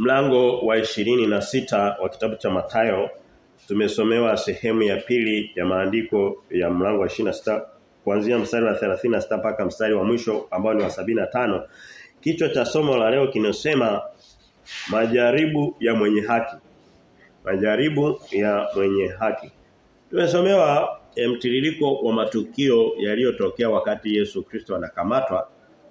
mlango wa ishirini na sita wa kitabu cha Mathayo tumesomewa sehemu ya pili ya maandiko ya mlango wa 26 kuanzia mstari wa 36 mpaka mstari wa mwisho ambao ni wa 75 kichwa cha somo la leo kinasema majaribu ya mwenye haki. Majaribu ya mwenye haki. Tumesomewa mtiririko wa matukio yaliyotokea wakati Yesu Kristo anakamatwa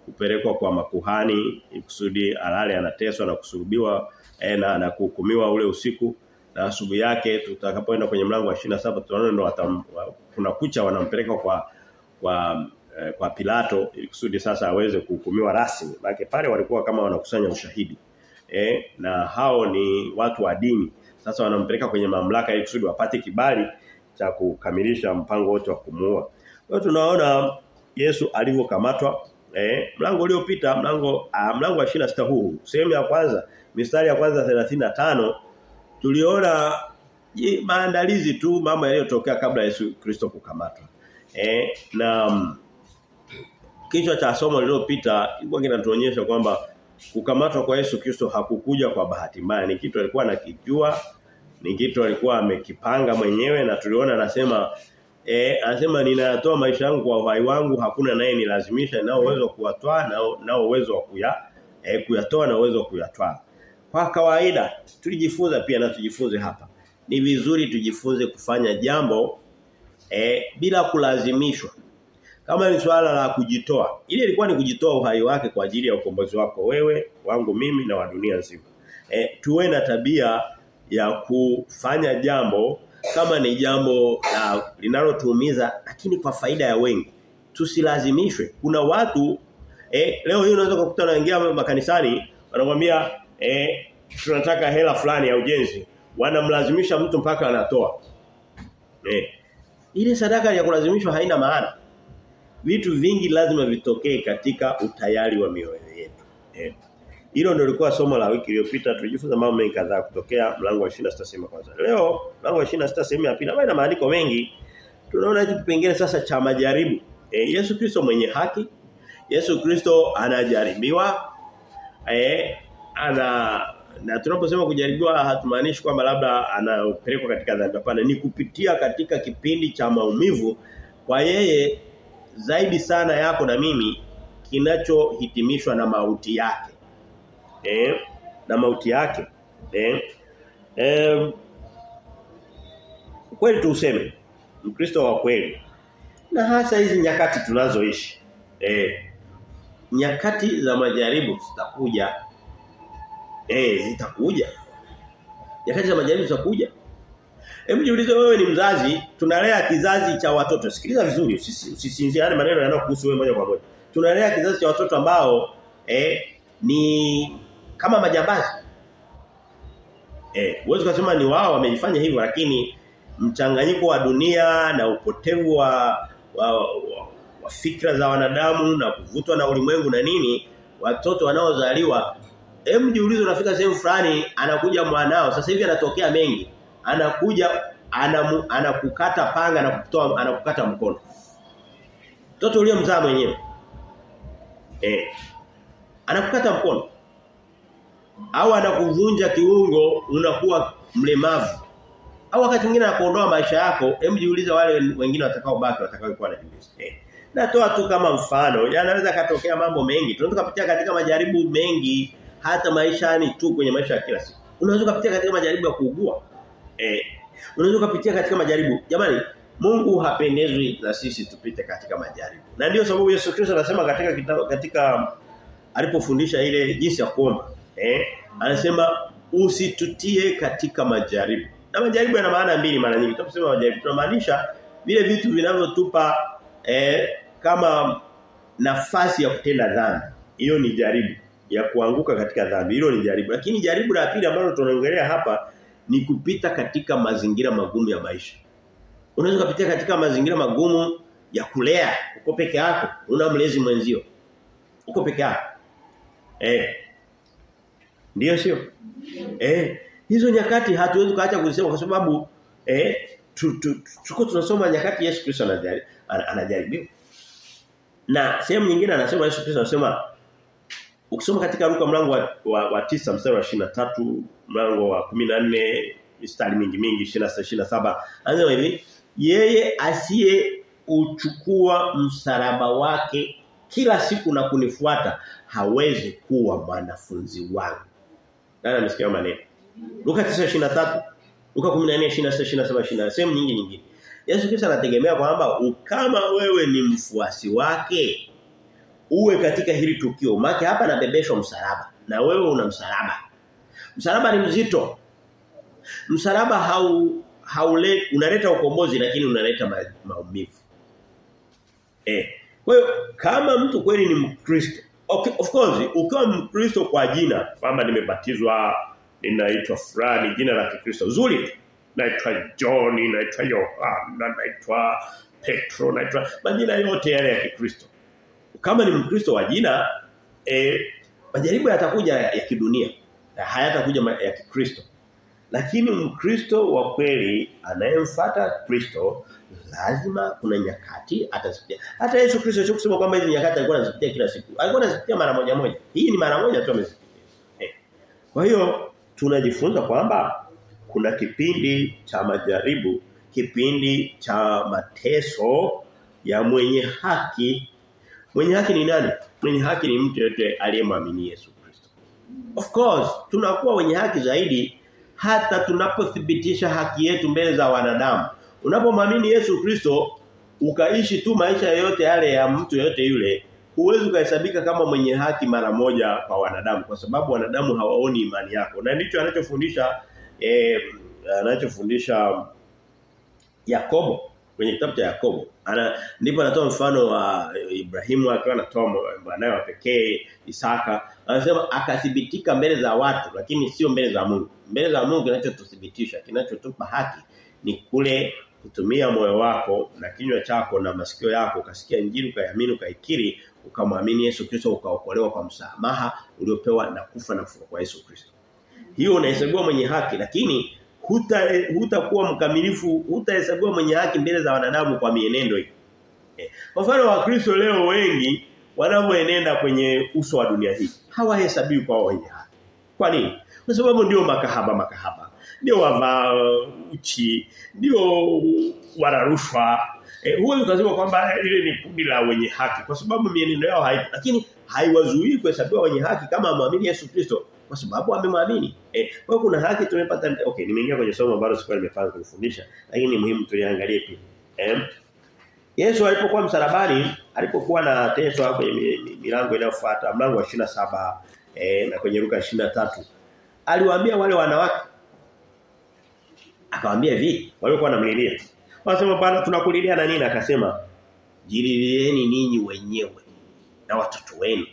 kupelekwa kwa makuhani kusudi alale anateswa na kusulubiwa eh, na, na kuhukumiwa ule usiku na asubuhi yake tutakapoenda kwenye mlango wa 27 tunaona ndo kuna kucha wanampeleka kwa kwa eh, kwa Pilato ili kusudi sasa aweze kuhukumiwa rasmi. Maana pale walikuwa kama wanakusanya ushahidi. Eh, na hao ni watu wa dini. Sasa wanampeleka kwenye mamlaka ili kusudi wapate kibali cha kukamilisha mpango wote wa kumuua. Kwa tunaona Yesu alivyokamatwa eh mlango uliopita mlango ah, mlango wa 26 huu sehemu ya kwanza mistari ya kwanza 35 tuliona maandalizi tu mambo yaliyotokea kabla Yesu Kristo kukamatwa. Eh na um, kichwa cha somo lililopita ilikuwa kinatuonyesha kwamba kukamatwa kwa Yesu Kristo hakukuja kwa bahati mbaya ni kitu alikuwa anakijua ni kitu alikuwa amekipanga mwenyewe na tuliona anasema eh anasema ninayatoa maisha yangu kwa uhai wangu hakuna naye nilazimisha nao uwezo wa kuwatoa nao uwezo wa kuya eh, kuyatoa na uwezo wa kuyatwaa. Kwa kawaida tulijifunza pia na tujifunze hapa ni vizuri tujifunze kufanya jambo eh, bila kulazimishwa. Kama ni swala la kujitoa ile ilikuwa ni kujitoa uhai wake kwa ajili ya ukombozi wako wewe wangu mimi na wa dunia nzima. Eh, tuwe na tabia ya kufanya jambo kama ni jambo la linalotuumiza lakini kwa faida ya wengi. Tusilazimishwe. Kuna watu eh, leo hii unaweza kukuta unaingia makanisani wanakuambia eh, tunataka hela fulani ya ujenzi. Wanamlazimisha mtu mpaka anatoa. Eh, ile sadaka ya kulazimishwa haina maana. Vitu vingi lazima vitokee katika utayari wa mioyo yetu. Eh. Hilo ndio lilikuwa somo la wiki iliyopita tulijifunza mambo mengi kadhaa kutokea mlango wa 26 sehemu kwanza. Leo mlango wa 26 sehemu ya pili na maandiko mengi tunaona hicho kipengele sasa cha majaribu. E, Yesu Kristo mwenye haki. Yesu Kristo anajaribiwa. Eh ana na tunaposema kujaribiwa hatumaanishi kwamba labda anapelekwa katika dhambi hapana ni kupitia katika kipindi cha maumivu kwa yeye zaidi sana yako na mimi kinachohitimishwa na mauti yake eh, na mauti yake. Eh, eh, kweli tuuseme mkristo wa kweli. Na hasa hizi nyakati tunazoishi eh, nyakati za majaribu zitakuja. Eh zitakuja. Nyakati za majaribu zitakuja. Hebu jiulize wewe ni mzazi, tunalea kizazi cha watoto. Sikiliza vizuri, usisinziane maneno yanayokuhusu wewe moja kwa moja. Tunalea kizazi cha watoto ambao eh ni kama majambazi. Eh, uwezo kusema ni wao wameifanya hivyo lakini mchanganyiko wa dunia na upotevu wa wa, wa, wa fikra za wanadamu na kuvutwa na ulimwengu na nini watoto wanaozaliwa Hem jiulize unafika sehemu fulani anakuja mwanao sasa hivi anatokea mengi anakuja anamu, anakukata panga na kutoa anakukata mkono. Mtoto uliyemzaa mwenyewe. Eh. Anakukata mkono. Au anakuvunja kiungo unakuwa mlemavu. Au wakati mwingine anakuondoa maisha yako, hem jiulize wale wengine watakao baki watakao kuwa wanajiuliza. Eh. Natoa tu kama mfano, yanaweza katokea mambo mengi. Tunaweza kupitia katika majaribu mengi hata maishani tu kwenye maisha ya kila siku. Unaweza kupitia katika majaribu ya kuugua. Eh, unaweza kupitia katika majaribu. Jamani, Mungu hapendezwi na sisi tupite katika majaribu. Na ndio sababu Yesu Kristo anasema katika katika alipofundisha ile jinsi ya kuomba, eh, anasema usitutie katika majaribu. Na majaribu yana maana mbili mara nyingi. Tunaposema majaribu tunamaanisha vile vitu vinavyotupa eh, kama nafasi ya kutenda dhambi. Hiyo ni jaribu ya kuanguka katika dhambi. Hilo ni jaribu. Lakini jaribu la pili ambalo tunaongelea hapa ni kupita katika mazingira magumu ya maisha. Unaweza kupitia katika mazingira magumu ya kulea uko peke yako, una mlezi mwenzio. Uko peke yako. Eh. Ndio sio? Eh, hizo nyakati hatuwezi kuacha kuzisema kwa sababu eh tuko tunasoma nyakati Yesu Kristo anajaribiwa. Na sehemu nyingine anasema Yesu Kristo anasema ukisoma katika Luka mlango wa, wa, wa mstari wa 23 mlango wa 14 mistari mingi mingi 26 27 anasema hivi yeye asiye uchukua msalaba wake kila siku na kunifuata hawezi kuwa mwanafunzi wangu. Nani amesikia maneno? Luka 9:23, Luka 14:26, 27, 27, sehemu nyingi nyingine. Yesu Kristo anategemea kwamba kama wewe ni mfuasi wake uwe katika hili tukio. Maki hapa anabebeshwa msalaba na wewe una msalaba. Msalaba ni mzito. Msalaba hau haule unaleta ukombozi lakini unaleta ma, maumivu. Eh. Kwa hiyo kama mtu kweli ni Mkristo, okay, of course ukiwa Mkristo kwa jina kwamba nimebatizwa ninaitwa fulani jina la Kikristo zuri naitwa John, naitwa Yohana, naitwa Petro, naitwa majina yote yale ya Kikristo. Kama ni Mkristo wa jina eh majaribu yatakuja ya, ya kidunia hayatakuja ya Kikristo. Lakini Mkristo wa kweli anayemfuata Kristo lazima kuna nyakati atazipitia. Hata Yesu Kristo sio kusema kwamba hizo nyakati alikuwa anazipitia kila siku. Alikuwa anazipitia mara moja moja. Hii ni mara moja tu amezipitia. Eh. Kwa hiyo tunajifunza kwamba kuna kipindi cha majaribu, kipindi cha mateso ya mwenye haki. Mwenye haki ni nani? Mwenye haki ni mtu yote aliyemwamini Yesu Kristo. Of course, tunakuwa wenye haki zaidi hata tunapothibitisha haki yetu mbele za wanadamu. Unapomwamini Yesu Kristo ukaishi tu maisha yote yale ya mtu yote yule, huwezi ukahesabika kama mwenye haki mara moja kwa wanadamu kwa sababu wanadamu hawaoni imani yako. Na ndicho anachofundisha eh anachofundisha Yakobo kwenye kitabu cha Yakobo. Ana ndipo anatoa mfano wa Ibrahimu akiwa anatoa mwanae wa pekee Isaka. Anasema akathibitika mbele za watu lakini sio mbele za Mungu. Mbele za Mungu kinachotuthibitisha, kinachotupa haki ni kule kutumia moyo wako na kinywa chako na masikio yako ukasikia injili ukaamini ukaikiri ukamwamini Yesu Kristo ukaokolewa kwa msamaha uliopewa na kufa na kufufuka kwa Yesu Kristo. Hiyo unahesabiwa mwenye haki lakini huta hutakuwa mkamilifu hutahesabiwa mwenye haki mbele za wanadamu kwa mienendo hii. Eh. Kwa mfano wakristo leo wengi wanavyoenenda kwenye uso wa dunia hii hawahesabiwi kwa wenye haki. Kwa nini? Kwa sababu ndio makahaba makahaba. Ndio wavaa uchi, ndio wararushwa. Eh, huwezi kusema kwamba ile ni kundi la wenye haki kwa sababu mienendo yao haipo. Lakini haiwazuii kuhesabiwa wenye haki kama amwamini Yesu Kristo kwa sababu amemwamini. Eh, kwa kuna haki tumepata okay nimeingia kwenye somo ambalo sikuwa nimepanga kufundisha lakini ni muhimu tuliangalie pia. Eh, Yesu alipokuwa msalabani, alipokuwa na teso hapo kwenye milango inayofuata, mlango wa 27 eh, na kwenye Luka 23. Aliwaambia wale wanawake akawaambia hivi, walikuwa wanamlilia. Wanasema bwana tunakulilia na nini? Akasema jililieni ninyi wenyewe na watoto wenu.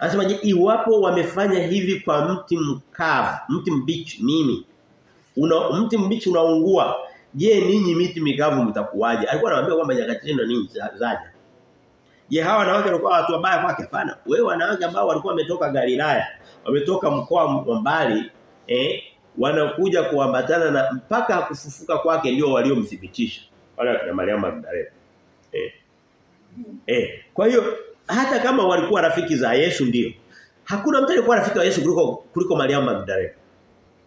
Anasema je, iwapo wamefanya hivi kwa mti mkavu, mti mbichi mimi. Una mti mbichi unaungua. Je, ninyi miti mikavu mtakuwaje? Alikuwa anawaambia kwamba nyakati zenu ninyi zaja. Je, hawa wanawake walikuwa watu wabaya kwake? Hapana. Wewe wanawake ambao walikuwa wametoka Galilaya, wametoka mkoa wa mbali, eh, wanakuja kuambatana na mpaka kufufuka kwake ndio waliomthibitisha. Wale na Maria Magdalena. Eh. Eh, kwa hiyo hata kama walikuwa rafiki za Yesu ndio. Hakuna mtu aliyekuwa rafiki wa Yesu kuliko kuliko Maria Magdalena.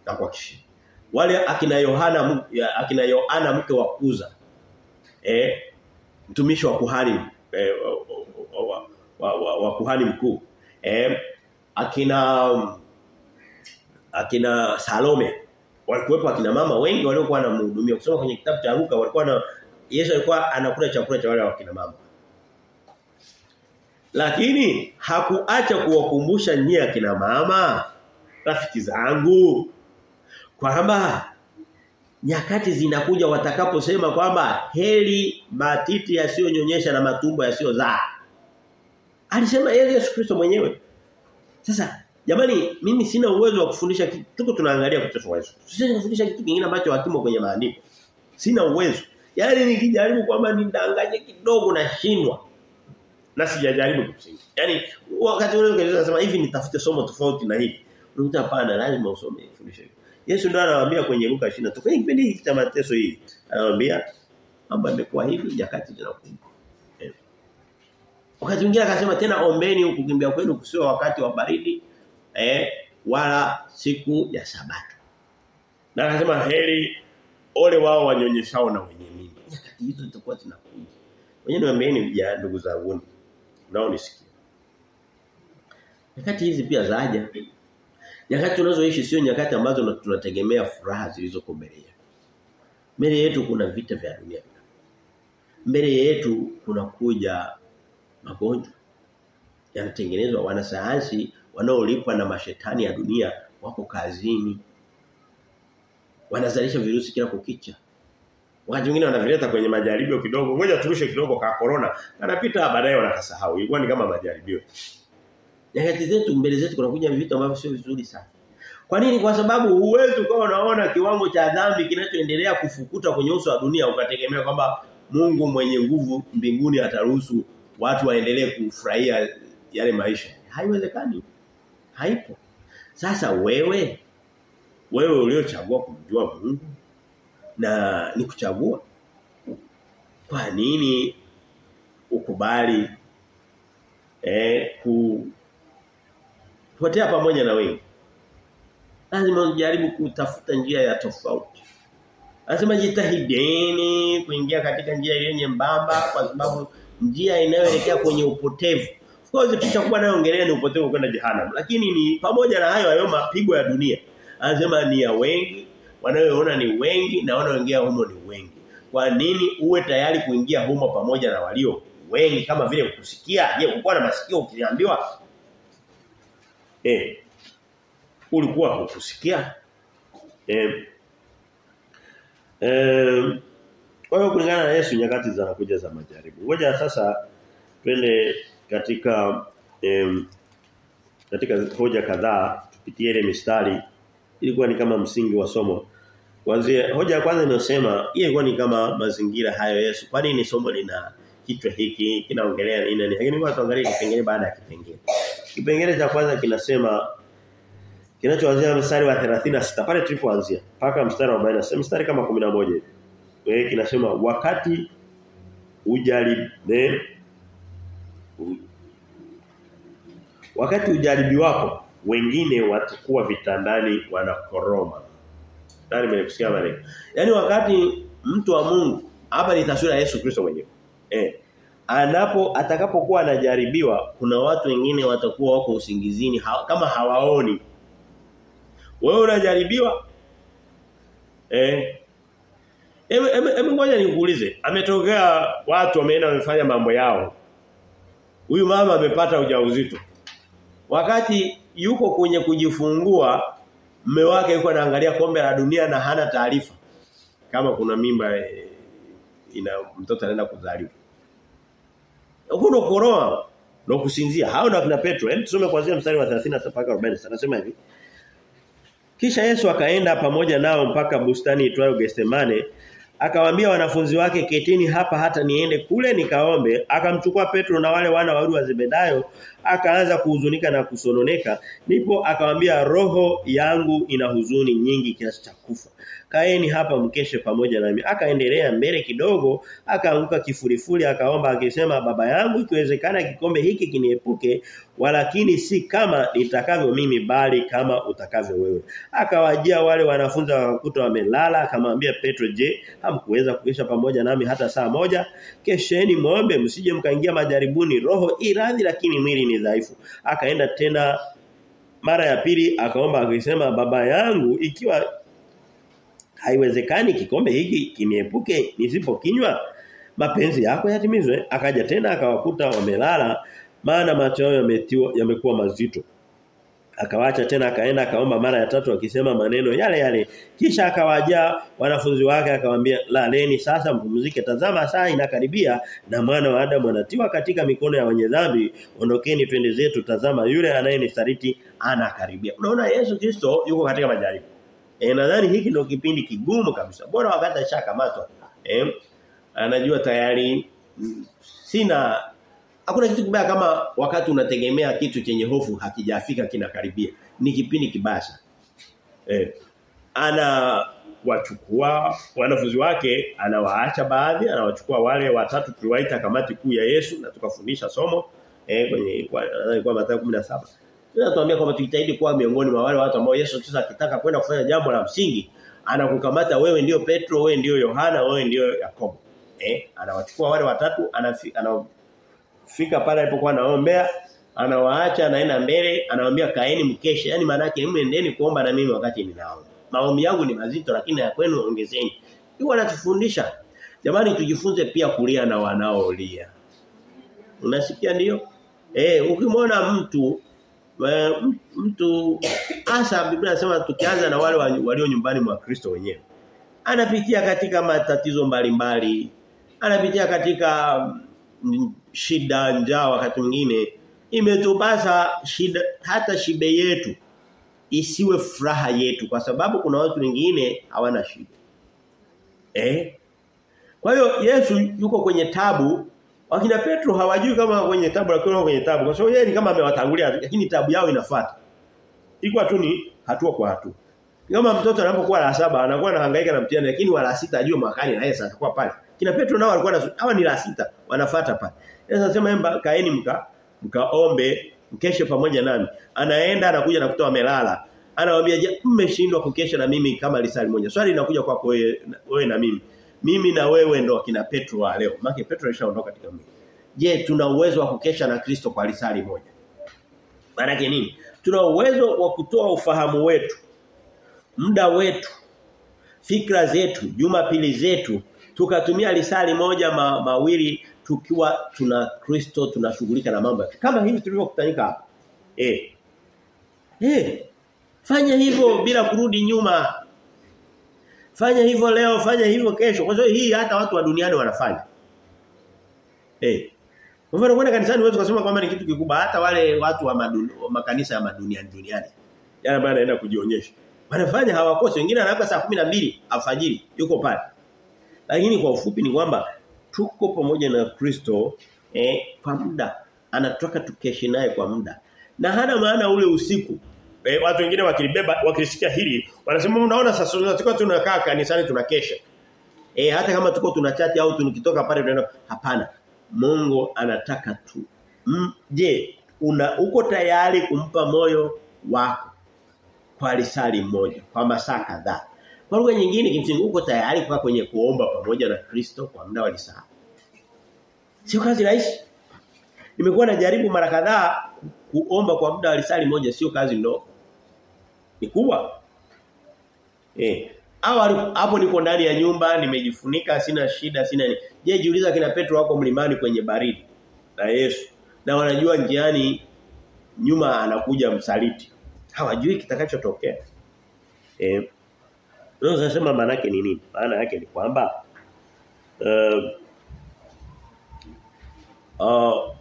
Na kwa kishi. Wale akina Yohana akina Yohana mke wa Kuza. Eh mtumishi wa kuhani eh, wa, wa, wa, wa kuhani mkuu. Eh akina akina Salome walikuwepo akina mama wengi waliokuwa wanamhudumia. Kusoma kwenye kitabu cha Luka walikuwa na Yesu alikuwa anakula chakula cha wale akina mama. Lakini hakuacha kuwakumbusha nyie akina mama rafiki zangu kwamba nyakati zinakuja watakaposema kwamba heli matiti yasiyonyonyesha na matumbo yasiyozaa. Alisema yeye Yesu Kristo mwenyewe. Sasa jamani mimi sina uwezo wa kufundisha kitu tuko tunaangalia kutoka Yesu. Sisi kufundisha kitu kingine ambacho hakimo kwenye maandiko. Sina uwezo. Yaani nikijaribu kwamba nidanganye kidogo na shindwa na sijajaribu kusingi. Yaani wakati ule ungesema hivi nitafute somo tofauti na hili. Unakuta hapana lazima usome fundisho hili. Yesu ndiye anawaambia kwenye Luka 23 kwenye kipindi hiki cha mateso hii anawaambia mambo yamekuwa hivi nyakati zinakuja. Eh. Wakati mwingine akasema tena ombeni kukimbia kwenu kusio wakati wa baridi eh wala siku ya sabato. Na akasema heri ole wao wanyonyeshao na wenye mimba. Nyakati hizo zitakuwa zinakuja. Wenyewe niambieni vijana ndugu zangu. Nao nisikie. Nyakati hizi pia zaja. Nyakati tunazoishi sio nyakati ambazo tunategemea furaha zilizoko mbele yetu. Mbele yetu kuna vita vya dunia. Mbele yetu kuna kuja magonjwa. Yanatengenezwa wanasayansi wanaolipwa na mashetani ya dunia wako kazini. Wanazalisha virusi kila kukicha. Wakati mwingine wanavileta kwenye majaribio kidogo. Ngoja turushe kidogo ka corona. Anapita baadaye wanakasahau. Ilikuwa ni kama majaribio. Nyakati zetu mbele zetu kunakuja vitu ambavyo sio vizuri sana. Kwa nini? Kwa sababu huwezi ukawa unaona kiwango cha dhambi kinachoendelea kufukuta kwenye uso wa dunia ukategemea kwamba Mungu mwenye nguvu mbinguni ataruhusu watu waendelee kufurahia yale maisha. Haiwezekani. Haipo. Sasa wewe wewe uliochagua kumjua Mungu na ni kuchagua. Kwa nini ukubali eh ku potea pamoja na wengi? Lazima ujaribu kutafuta njia ya tofauti. Lazima jitahideni kuingia katika njia ile nyembamba kwa sababu njia inayoelekea kwenye upotevu. Of course tutakuwa nayo ngereni ni upotevu kwenda jehanamu. Lakini ni pamoja na hayo hayo mapigo ya dunia. Anasema ni ya wengi wanaoona ni wengi na wanaoingia humo ni wengi. Kwa nini uwe tayari kuingia humo pamoja na walio wengi? Kama vile ukusikia je ulikuwa na masikio ukiambiwa eh ulikuwa hukusikia? Eh eh hiyo kulingana na Yesu nyakati za kuja za majaribu. Ngoja sasa twende katika em, katika hoja kadhaa tupitie ile mistari ilikuwa ni kama msingi wa somo Kwanza hoja ya kwanza inasema hii ilikuwa ni kama mazingira hayo Yesu. Kwa nini somo lina kichwa hiki kinaongelea nini Ni Lakini kwa tuangalie kipengele baada ya kipengele. Kipengele cha kwanza kinasema kinachoanzia mstari wa 36 pale tulipoanzia mpaka mstari wa 40 mstari kama 11 hivi. Wewe kinasema wakati ujaribe wakati ujaribi wako wengine watakuwa vitandani wanakoroma. Nani mmekusikia maneno? Yaani wakati mtu wa Mungu hapa ni taswira ya Yesu Kristo mwenyewe. Eh. Anapo atakapokuwa anajaribiwa kuna watu wengine watakuwa wako usingizini ha, kama hawaoni. Wewe unajaribiwa? Eh. Hebu ngoja nikuulize. Ametokea watu wameenda wamefanya mambo yao. Huyu mama amepata ujauzito. Wakati yuko kwenye kujifungua mume wake yuko anaangalia kombe la dunia na hana taarifa kama kuna mimba e, ina mtoto anaenda kuzaliwa. Huko koroa na kusinzia. Hao na kina Petro. Hebu tusome kuanzia mstari wa 30 mpaka 40. Anasema hivi. Kisha Yesu akaenda pamoja nao mpaka bustani itwayo Getsemane akawaambia wanafunzi wake ketini hapa hata niende kule nikaombe. Akamchukua Petro na wale wana wa Zebedayo akaanza kuhuzunika na kusononeka. Ndipo akawaambia roho yangu ina huzuni nyingi kiasi cha kufa kaeni hapa mkeshe pamoja nami. Akaendelea mbele kidogo akaanguka kifurifuri akaomba akisema baba yangu ikiwezekana kikombe hiki kiniepuke walakini si kama nitakavyo mimi bali kama utakavyo wewe. Akawajia wale wanafunzi wakakuta wamelala. Akamwambia Petro je hamkuweza kukesha pamoja nami hata saa moja? Kesheni muombe msije mkaingia majaribuni. Roho iradhi lakini mwili ni dhaifu. Akaenda tena mara ya pili akaomba akisema baba yangu ikiwa haiwezekani kikombe hiki kiniepuke nisipokinywa. Mapenzi yako yatimizwe. Akaja tena akawakuta wamelala maana macho yao yametiwa yamekuwa mazito. Akawacha tena akaenda akaomba mara ya tatu akisema maneno yale yale. Kisha akawaja wanafunzi wake akamwambia laleni sasa mpumzike. Tazama saa inakaribia na mwana wa Adamu anatiwa katika mikono ya wenye dhambi. Ondokeni twende zetu. Tazama yule anayenisaliti anakaribia. Unaona Yesu Kristo yuko katika majaribu E, nadhani hiki ndio kipindi kigumu kabisa. Bora wakati ashakamatwa. Eh, anajua tayari sina hakuna kitu kibaya kama wakati unategemea kitu chenye hofu hakijafika kinakaribia. Ni kipindi kibaya sana. Eh, ana wachukua wanafunzi wake anawaacha baadhi anawachukua wale watatu tuliwaita kamati kuu ya Yesu na tukafundisha somo eh kwenye kwa Mathayo 17 tunatuambia kwamba tujitahidi kuwa miongoni mwa wale watu ambao Yesu Kristo akitaka kwenda kufanya jambo la msingi anakukamata wewe ndio Petro wewe ndio Yohana wewe ndio Yakobo. Eh anawachukua wale watatu anafika ana, pale alipokuwa anaombea anawaacha anaenda mbele anawaambia kaeni mkeshe. Yani maana yake endeni kuomba na mimi wakati ninaomba. Maombi yangu ni mazito lakini ya kwenu ongezeni. Hiyo anatufundisha jamani tujifunze pia kulia na wanaolia. Unasikia ndio? Eh ukimwona mtu mtu hasa Biblia inasema tukianza na wale walio nyumbani mwa Kristo wenyewe anapitia katika matatizo mbalimbali anapitia katika shida njaa wakati mwingine imetupasa shida hata shibe yetu isiwe furaha yetu kwa sababu kuna watu wengine hawana shida. Eh? Kwa hiyo Yesu yuko kwenye tabu wakina Petro hawajui kama kwenye tabu lakini wako kwenye tabu kwa sababu yeye ni kama amewatangulia lakini tabu yao inafuata. Ilikuwa tu ni hatua kwa hatua. Kama mtoto anapokuwa la saba anakuwa anahangaika na mtihani lakini wala sita ajue mwakani na Yesu atakuwa pale. Kina Petro nao walikuwa hawa ni la sita wanafuata pale. Yesu anasema kaeni mka mkaombe mkeshe pamoja nami. Anaenda anakuja nakuta amelala. Anawaambia je mmeshindwa kukesha na mimi kama lisali moja. Swali linakuja kwako wewe na mimi. Mimi na wewe ndo akina Petro wa leo. Maana Petro alishaondoka katika mwili. Je, tuna uwezo wa kukesha na Kristo kwa risali moja? Maana nini? Tuna uwezo wa kutoa ufahamu wetu, muda wetu, fikra zetu, jumapili zetu tukatumia risali moja ma, mawili tukiwa tuna Kristo tunashughulika na mambo kama hivi tulivyokutanika hapa. Eh. Eh. Fanya hivyo bila kurudi nyuma. Fanya hivyo leo, fanya hivyo kesho. Kwa sababu hii hata watu wa duniani wanafanya. Eh. Kwa hivyo kwenda kanisani huwezi kusema kwamba ni kitu kikubwa hata wale watu wa, madun, makanisa ya maduniani duniani. Yana ambayo anaenda kujionyesha. Wanafanya hawakosi wengine anaamka saa 12 alfajiri yuko pale. Lakini kwa ufupi ni kwamba tuko pamoja na Kristo eh, kwa muda. Anataka tukeshe naye kwa muda. Na hana maana ule usiku. Eh, watu wengine wakilibeba wakisikia hili wanasema unaona sasa tunatakiwa tunakaa kanisani tunakesha. Eh, hata kama tuko tunachati au tunikitoka pale tunaenda hapana. Mungu anataka tu. Mm, je, una uko tayari kumpa moyo wako kwa lisali moja kwa masaa kadhaa? Kwa lugha nyingine kimsingi uko tayari kwa kwenye kuomba pamoja na Kristo kwa muda wa lisaa. Sio kazi rahisi. Nimekuwa najaribu mara kadhaa kuomba kwa muda wa lisali moja sio kazi ndogo. Ni kubwa. Eh. Au hapo niko ndani ya nyumba nimejifunika sina shida sina ni. Je, jiuliza kina Petro wako mlimani kwenye baridi na Yesu. Na wanajua njiani nyuma anakuja msaliti. Hawajui kitakachotokea. Eh. Unaweza kusema maana yake ni nini? Maana yake ni kwamba uh, uh,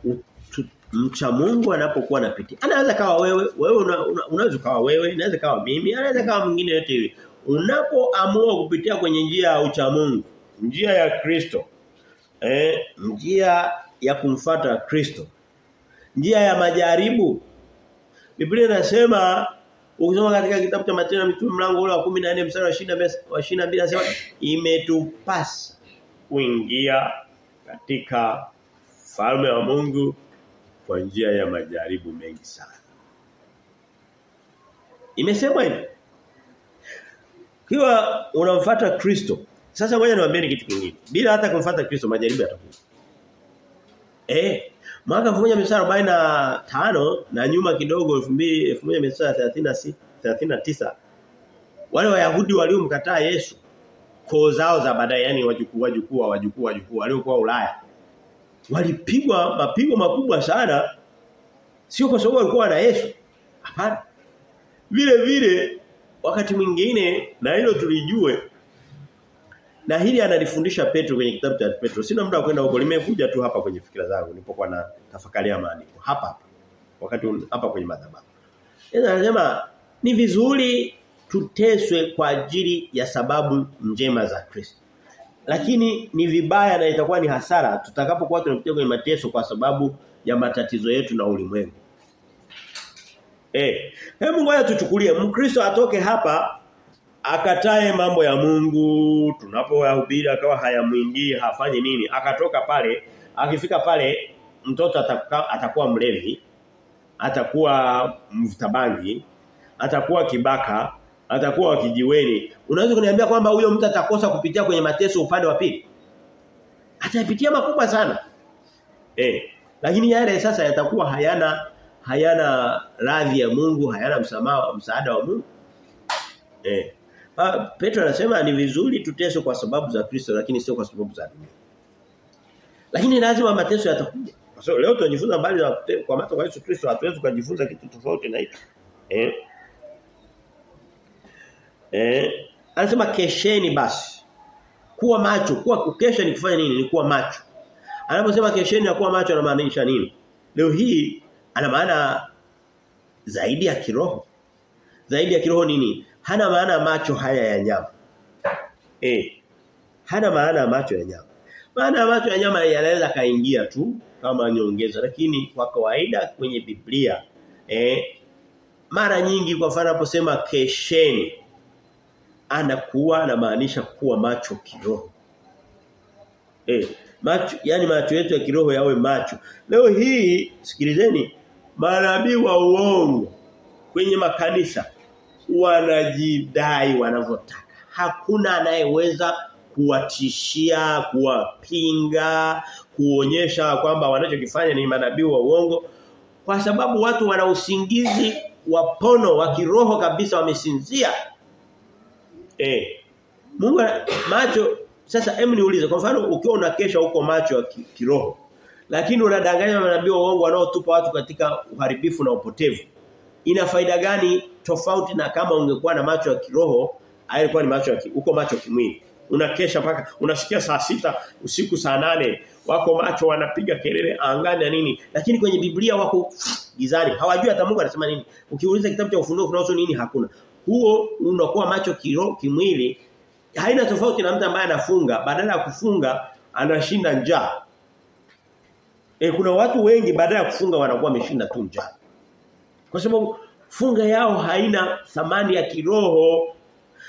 mcha Mungu anapokuwa anapitia. Anaweza kawa wewe, wewe una, una, unaweza kawa wewe, inaweza kawa mimi, anaweza kawa mwingine yote yule. Unapoamua kupitia kwenye njia ya ucha Mungu, njia ya Kristo, eh, njia ya kumfata Kristo, njia ya majaribu. Biblia inasema ukisoma katika kitabu cha Matendo Mitume mlango ule wa 14 mstari wa 22 wa 22 inasema imetupasa kuingia katika falme ya Mungu kwa njia ya majaribu mengi sana. Imesemwa hivi. Kiwa unamfuata Kristo. Sasa ngoja niwaambie kitu kingine. Bila hata kumfuata Kristo majaribu yatakuja. Eh, mwaka 1945 na nyuma kidogo 1939 wale Wayahudi waliomkataa Yesu koo zao za baadaye yani wajukuu wajukuu wajukuu wajukuu waliokuwa Ulaya walipigwa mapigo makubwa sana. Sio kwa sababu walikuwa na Yesu. Hapana. Vile vile wakati mwingine na hilo tulijue na hili analifundisha Petro kwenye kitabu cha Petro. Sina muda kwenda huko limekuja tu hapa kwenye fikira zangu nilipokuwa na tafakari ya maandiko. Hapa hapa. Wakati hapa kwenye madhabahu. Anasema ni vizuri tuteswe kwa ajili ya sababu njema za Kristo lakini ni vibaya na itakuwa ni hasara tutakapokuwa tunapitia kwenye mateso kwa sababu ya matatizo yetu na ulimwengu. Eh, hebu ngoja tuchukulie Mkristo atoke hapa akatae mambo ya Mungu tunapoyahubiri akawa hayamwingii hafanye nini akatoka pale akifika pale mtoto atakuwa, atakuwa mlevi atakuwa mvutabangi atakuwa kibaka atakuwa kijiweni unaweza kuniambia kwamba huyo mtu atakosa kupitia kwenye mateso upande wa pili atapitia makubwa sana eh lakini yale sasa yatakuwa hayana hayana radhi ya Mungu hayana msamaha msaada wa Mungu eh Pa, Petro anasema ni vizuri tuteswe kwa sababu za Kristo lakini sio kwa sababu za dunia. Lakini lazima mateso yatakuja. Kwa sababu leo tunajifunza mbali za kwa mateso kwa Yesu Kristo hatuwezi kujifunza kitu tofauti na hicho. Eh? Eh, anasema kesheni basi. Kuwa macho, kuwa kukesha ni kufanya nini? Ni kuwa macho. Anaposema kesheni na kuwa macho anamaanisha nini? Leo hii ana maana zaidi ya kiroho. Zaidi ya kiroho nini? hana maana macho haya ya nyama. Eh. Hana maana macho ya nyama. Maana macho ya nyama yanaweza kaingia tu kama nyongeza lakini kwa kawaida kwenye Biblia eh mara nyingi kwa mfano anaposema kesheni anakuwa anamaanisha kuwa macho kiroho. Eh macho yani macho yetu ya kiroho yawe macho. Leo hii sikilizeni manabii wa uongo kwenye makanisa wanajidai wanavyotaka. Hakuna anayeweza kuwatishia, kuwapinga, kuonyesha kwamba wanachokifanya ni manabii wa uongo kwa sababu watu wana usingizi wa pono wa kiroho kabisa wamesinzia. Eh. Mungu macho sasa hem niulize kwa mfano ukiwa unakesha huko macho ya ki, kiroho lakini unadanganya manabii wa uongo wanaotupa watu katika uharibifu na upotevu ina faida gani tofauti na kama ungekuwa na macho ya kiroho alikuwa ni macho ya uko macho kimwili? Unakesha paka unasikia saa sita usiku saa nane wako macho wanapiga kelele angani na nini lakini kwenye Biblia wako gizani hawajui hata Mungu anasema nini. Ukiuliza kitabu cha ufunuo kunahusu nini? Hakuna huo unakuwa macho kiro, kimwili haina tofauti na mtu ambaye anafunga badala ya kufunga anashinda njaa e, kuna watu wengi badala ya kufunga wanakuwa wameshinda tu njaa kwa sababu funga yao haina thamani ya kiroho,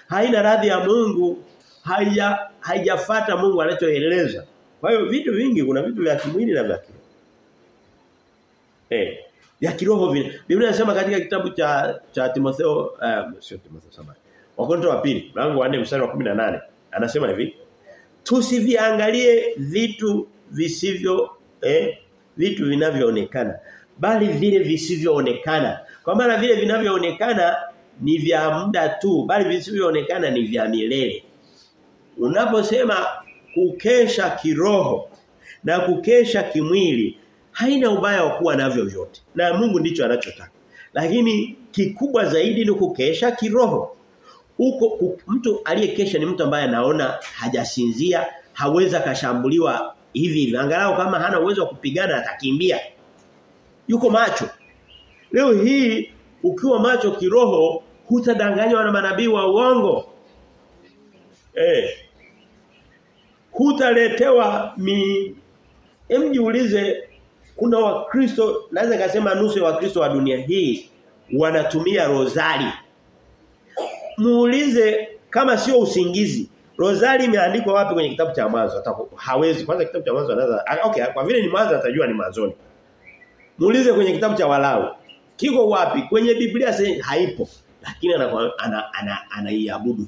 haina radhi ya Mungu, haija haijafuata Mungu anachoeleza. Kwa hiyo vitu vingi kuna vitu vya kimwili na vya kiroho. Eh, vya kiroho vile. Biblia inasema katika kitabu cha cha Timotheo, um, sio Timotheo samani. Wakorintho wa pili, mlango wa 4 mstari wa 18. Anasema hivi, tusiviangalie vitu visivyo eh vitu vinavyoonekana bali vile visivyoonekana. Kwa maana vile vinavyoonekana ni vya muda tu, bali visivyoonekana ni vya milele. Unaposema kukesha kiroho na kukesha kimwili haina ubaya wa kuwa navyo vyote. Na Mungu ndicho anachotaka. Lakini kikubwa zaidi ni kukesha kiroho. Huko mtu aliyekesha ni mtu ambaye anaona hajasinzia, haweza kashambuliwa hivi hivi. Angalau kama hana uwezo wa kupigana atakimbia yuko macho. Leo hii ukiwa macho kiroho hutadanganywa na manabii wa uongo. Eh. Hutaletewa mi emjiulize kuna wakristo naweza kusema nusu ya wakristo wa dunia hii wanatumia rozari. Muulize kama sio usingizi. Rozari imeandikwa wapi kwenye kitabu cha mwanzo? Hawezi. Kwanza kitabu cha mwanzo anaweza okay, kwa vile ni mwanzo atajua ni mwanzoni. Muulize kwenye kitabu cha Walawi. Kiko wapi? Kwenye Biblia sasa haipo. Lakini anaiabudu ana, ana, ana, ana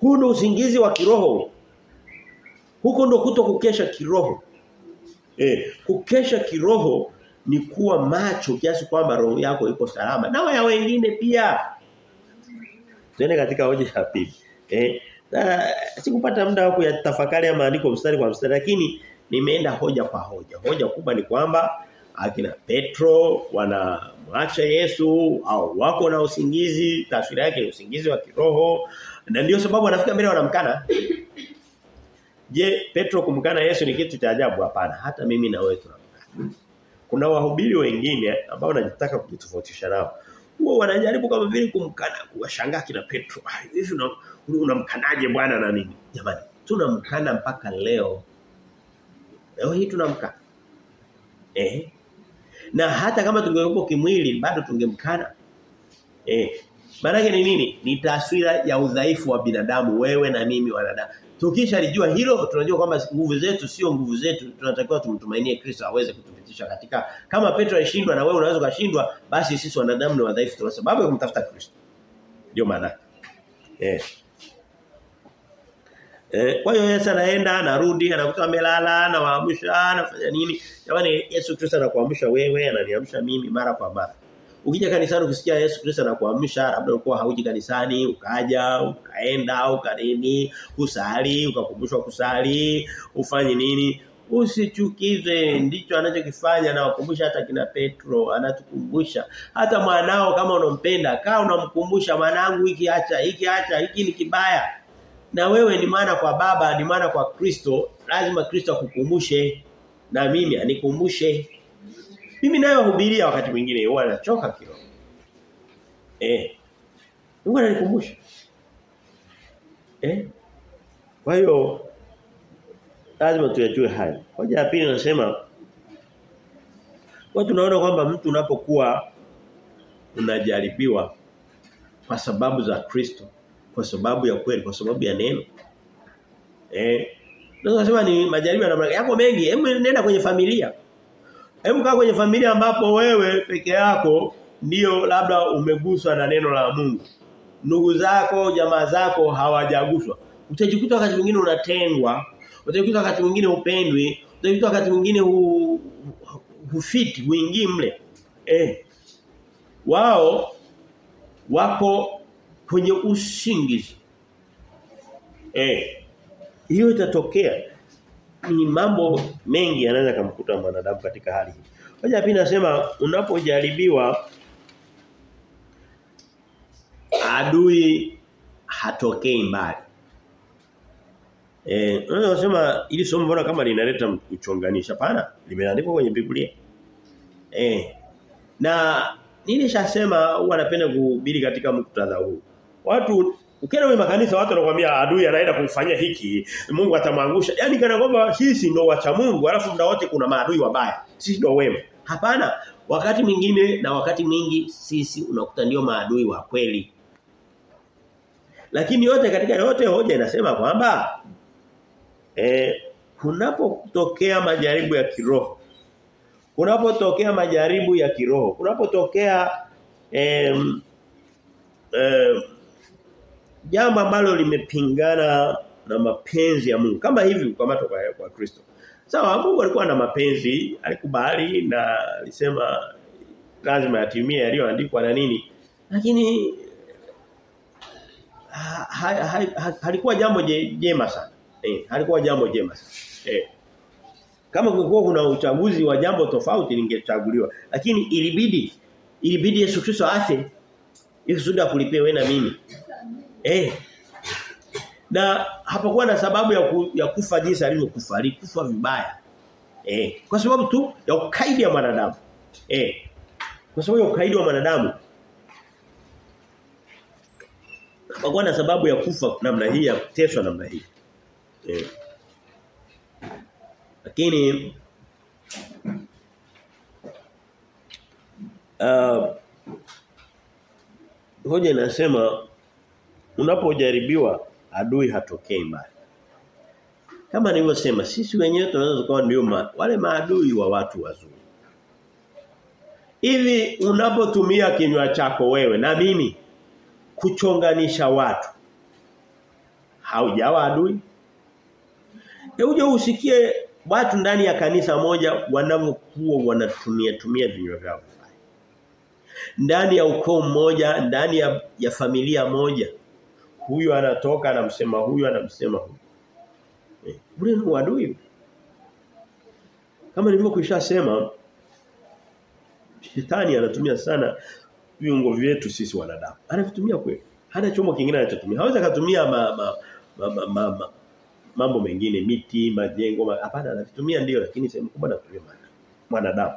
Huu ndo usingizi wa kiroho. Huko ndo kuto kukesha kiroho. Eh, kukesha kiroho ni kuwa macho kiasi kwamba roho yako iko salama. Na ya wengine pia. Tuende katika hoja ya pili. Eh, sikupata muda wa kuyatafakari ya maandiko mstari kwa mstari lakini nimeenda hoja kwa hoja. Hoja kubwa ni kwamba akina Petro wanamwacha Yesu au wako na usingizi, taswira yake ni usingizi wa kiroho na ndio sababu wanafika mbele wanamkana. Je, Petro kumkana Yesu ni kitu cha ajabu hapana. Hata mimi na wewe tunamkana. Kuna wahubiri wengine ambao wanajitaka kujitofautisha nao. Huwa wanajaribu kama vile kumkana, kuwashangaa kina Petro. Hivi unamkanaje bwana na nini? Jamani, tunamkana mpaka leo. Leo hii tunamkana. Eh? Na hata kama tungekuwa kimwili bado tungemkana. Eh. Maana ni nini? Ni taswira ya udhaifu wa binadamu wewe na mimi wanadamu. Tukishalijua hilo tunajua kwamba nguvu zetu sio nguvu zetu tunatakiwa tumtumainie Kristo aweze kutupitisha katika kama Petro alishindwa na wewe unaweza kushindwa basi sisi wanadamu ni wadhaifu kwa sababu ya kumtafuta Kristo. Ndio maana. Eh. Eh, kwa hiyo Yesu anaenda anarudi anakuta amelala anawaamsha anafanya nini? Jamani Yesu Kristo anakuamsha wewe ananiamsha mimi mara kwa mara. Ukija kanisani ukisikia Yesu Kristo anakuamsha labda ulikuwa hauji kanisani ukaja ukaenda ukanini kusali ukakumbushwa kusali ufanye nini usichukize. Ndicho anachokifanya na wakumbusha hata kina Petro anatukumbusha. Hata mwanao kama unampenda kaa unamkumbusha mwanangu hiki acha hiki acha hiki ni kibaya. Na wewe ni maana kwa baba ni maana kwa Kristo lazima Kristo akukumbushe. Na mimi anikumbushe mimi nayo hubiria wakati mwingine huwa nachoka kidogo. Eh. Mungu ananikumbusha. Eh? Kwa hiyo lazima tuyajue hayo. Hoja ya pili nasema watu naona kwamba mtu unapokuwa unajaribiwa kwa sababu za Kristo, kwa sababu ya kweli, kwa sababu ya neno. Eh. Ndio Nasema ni majaribu na yako mengi. Hebu nenda kwenye familia. Hebu kaa kwenye familia ambapo wewe peke yako ndio labda umeguswa na neno la Mungu. Ndugu zako, jamaa zako hawajaguswa. Utajikuta wakati mwingine unatengwa, utajikuta wakati mwingine upendwi, utajikuta wakati mwingine hu, hufiti, huingii mle. Eh. Wao wako kwenye usingizi. Eh. Hiyo itatokea ni mambo mengi yanaweza kumkuta mwanadamu katika hali hii. Hoja pia nasema unapojaribiwa adui hatokei mbali. Eh, unasema ili somo mbona kama linaleta kuchonganisha pana? limeandikwa kwenye Biblia. Eh. Na nilishasema huwa napenda kuhubiri katika muktadha huu. Watu Ukienda kwenye makanisa watu wanakuambia adui anaenda kumfanyia hiki, Mungu atamwangusha. Yaani kana kwamba sisi ndio wacha Mungu, alafu muda wote kuna maadui wabaya. Sisi ndio wema. Hapana, wakati mwingine na wakati mwingi sisi unakuta ndio maadui wa kweli. Lakini yote katika yote hoja inasema kwamba eh kunapotokea majaribu ya kiroho kunapotokea majaribu ya kiroho kunapotokea eh, eh, jambo ambalo limepingana na mapenzi ya Mungu kama hivi kukamatwa kwa, kwa Kristo. Sawa Mungu alikuwa na mapenzi, alikubali na alisema lazima yatimie yaliyoandikwa na nini. Lakini ha, ha, ha, ha, halikuwa jambo jema sana. Eh, halikuwa jambo jema sana. Eh. Kama kulikuwa kuna uchaguzi wa jambo tofauti lingechaguliwa. Lakini ilibidi ilibidi Yesu Kristo afe ili kusudi akulipie wewe na mimi. Eh. Na hapakuwa na sababu ya, ku, ya kufa jinsi alivyokufa, alikufa vibaya. Eh, kwa sababu tu ya ukaidi ya mwanadamu. Eh. Kwa sababu ya ukaidi wa mwanadamu. Hapakuwa na sababu ya kufa namna hii ya kuteswa namna hii. Eh. Lakini uh, hoja inasema unapojaribiwa adui hatokei mbali. Kama nilivyosema sisi wenyewe tunaweza kuwa ndio ma, wale maadui wa watu wazuri. Ili unapotumia kinywa chako wewe na mimi kuchonganisha watu haujawa adui? Uje usikie watu ndani ya kanisa moja wanavyokuwa wanatumia tumia vinywa vyao ndani ya ukoo mmoja, ndani ya, ya familia moja. Huyu anatoka anamsema huyu anamsema huyu. Eh, ule ni uadui. Kama nilivyokuishasema Shetani anatumia sana viungo vyetu sisi wanadamu. Anavitumia kweli. Hana chombo kingine anachotumia. Hawezi akatumia ma, ma, ma, ma, ma, ma, mambo mengine miti, majengo, hapana anavitumia ndio lakini sehemu kubwa anatumia mwanadamu.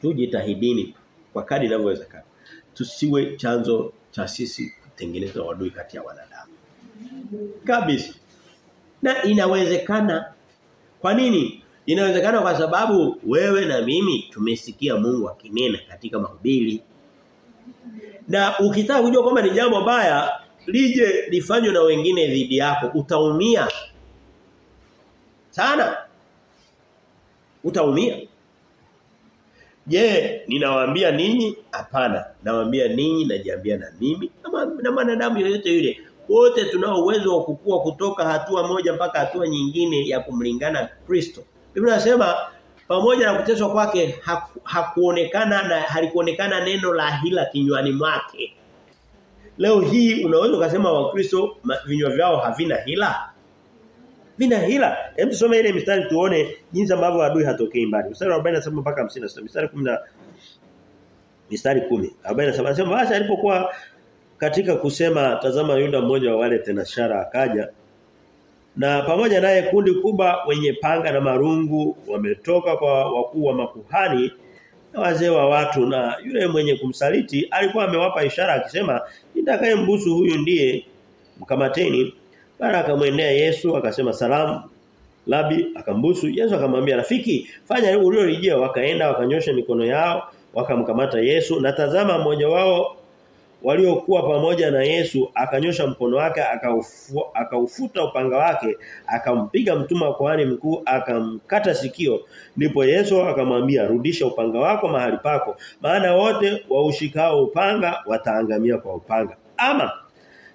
Tujitahidini kwa kadri inavyowezekana. Tusiwe chanzo cha sisi kutengeneza wadui kati ya wanadamu. Kabisa. Na inawezekana. Kwa nini? Inawezekana kwa sababu wewe na mimi tumesikia Mungu akinena katika mahubiri. Na ukitaka kujua kwamba ni jambo baya lije lifanywe na wengine dhidi yako utaumia. Sana. Utaumia. Je, ninawaambia ninyi? Hapana. Nawaambia ninyi najiambia na mimi na mwanadamu yoyote yule. Wote tunao uwezo wa kukua kutoka hatua moja mpaka hatua nyingine ya kumlingana Kristo. Biblia inasema pamoja na kuteswa kwake haku, hakuonekana na halikuonekana neno la hila kinywani mwake. Leo hii unaweza ukasema wakristo vinywa vyao havina hila. Vina hila. Hem tusome ile mistari tuone jinsi ambavyo adui hatokei mbali. Mstari wa 47 mpaka 56. Mstari 10 mistari 10. 47 anasema basi alipokuwa katika kusema tazama Yuda mmoja wa wale tenashara akaja na pamoja naye kundi kubwa wenye panga na marungu wametoka kwa wakuu wa makuhani na wazee wa watu na yule mwenye kumsaliti alikuwa amewapa ishara akisema nitakayembusu huyu ndiye mkamateni. Mara akamwendea Yesu akasema salamu labi. Akambusu Yesu akamwambia rafiki fanya uliolijia wakaenda wakanyosha mikono yao wakamkamata Yesu. Na tazama mmoja wao waliokuwa pamoja na Yesu akanyosha mkono wake akaufu, akaufuta upanga wake akampiga mtuma kuhani mkuu akamkata sikio. Ndipo Yesu akamwambia rudisha upanga wako mahali pako maana wote waushikao upanga wataangamia kwa upanga. Ama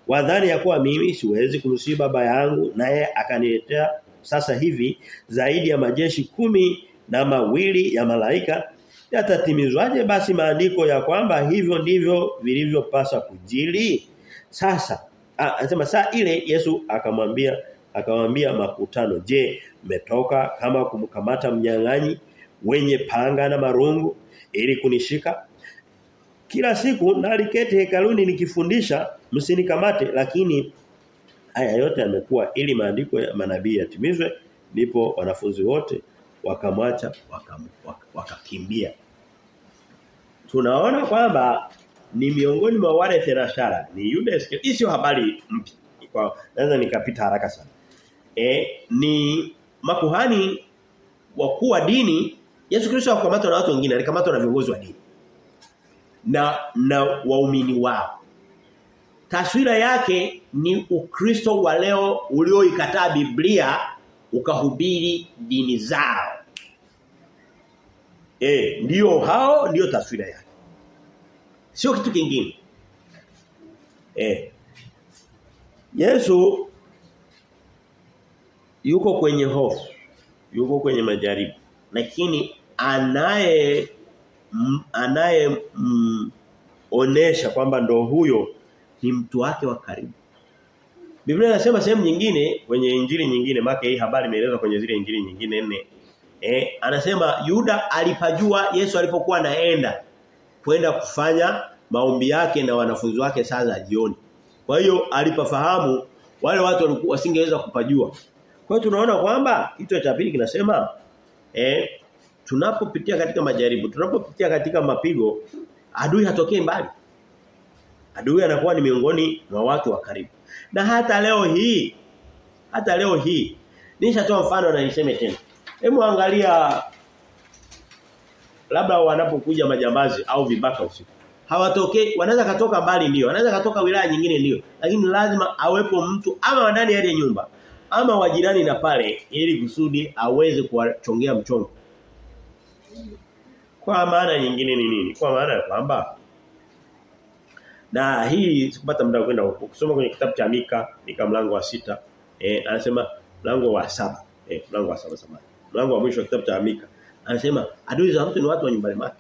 wadhani ya kuwa mimi siwezi kumsii baba yangu naye akaniletea sasa hivi zaidi ya majeshi kumi na mawili ya malaika yatatimizwaje basi maandiko ya kwamba hivyo ndivyo vilivyopasa kujili sasa anasema saa ile Yesu akamwambia akamwambia makutano je mmetoka kama kumkamata mnyang'anyi wenye panga na marungu ili kunishika? Kila siku naliketi hekaluni nikifundisha msinikamate lakini haya yote yamekuwa ili maandiko ya manabii yatimizwe ndipo wanafunzi wote wakamwacha wakakimbia waka, waka tunaona kwamba ni miongoni mwa wale thenashara ni Iskariote sio habari mpya. Kwa naweza nikapita haraka sana. E, ni makuhani wakuu wa dini. Yesu Kristo akamatwa na watu wengine alikamatwa na viongozi wa dini. Na na waumini wao. Taswira yake ni ukristo wa leo ulioikataa Biblia ukahubiri dini zao Eh, ndio hao ndio taswira yake. Sio kitu kingine. Eh. Yesu yuko kwenye hofu. Yuko kwenye majaribu. Lakini anaye anaye mm, onesha kwamba ndo huyo ni mtu wake wa karibu. Biblia inasema sehemu nyingine kwenye injili nyingine maana hii habari imeelezwa kwenye zile injili nyingine nne Eh, anasema Yuda alipajua Yesu alipokuwa anaenda kwenda kufanya maombi yake na wanafunzi wake saa za jioni. Kwa hiyo alipafahamu wale watu wasingeweza kupajua. Kwa hiyo tunaona kwamba kitu cha pili kinasema eh tunapopitia katika majaribu, tunapopitia katika mapigo, adui hatokei mbali. Adui anakuwa ni miongoni mwa watu wa karibu. Na hata leo hii hata leo hii nishatoa mfano na niseme tena. Hebu angalia labda wanapokuja majambazi au vibaka usiku. Hawatokei, wanaweza katoka mbali ndio, wanaweza katoka wilaya nyingine ndio, lakini lazima awepo mtu ama ndani ya nyumba ama wajirani na pale ili kusudi aweze kuwachongea mchongo. Kwa maana nyingine ni nini? Kwa maana ya kwamba na hii sikupata muda kwenda. Kusoma kwenye kitabu cha Mika, Mika mlango wa sita eh anasema mlango wa saba eh mlango wa saba samani. Mlango wa mwisho wa kitabu cha Amika anasema adui za mtu ni watu wa nyumbani mwake.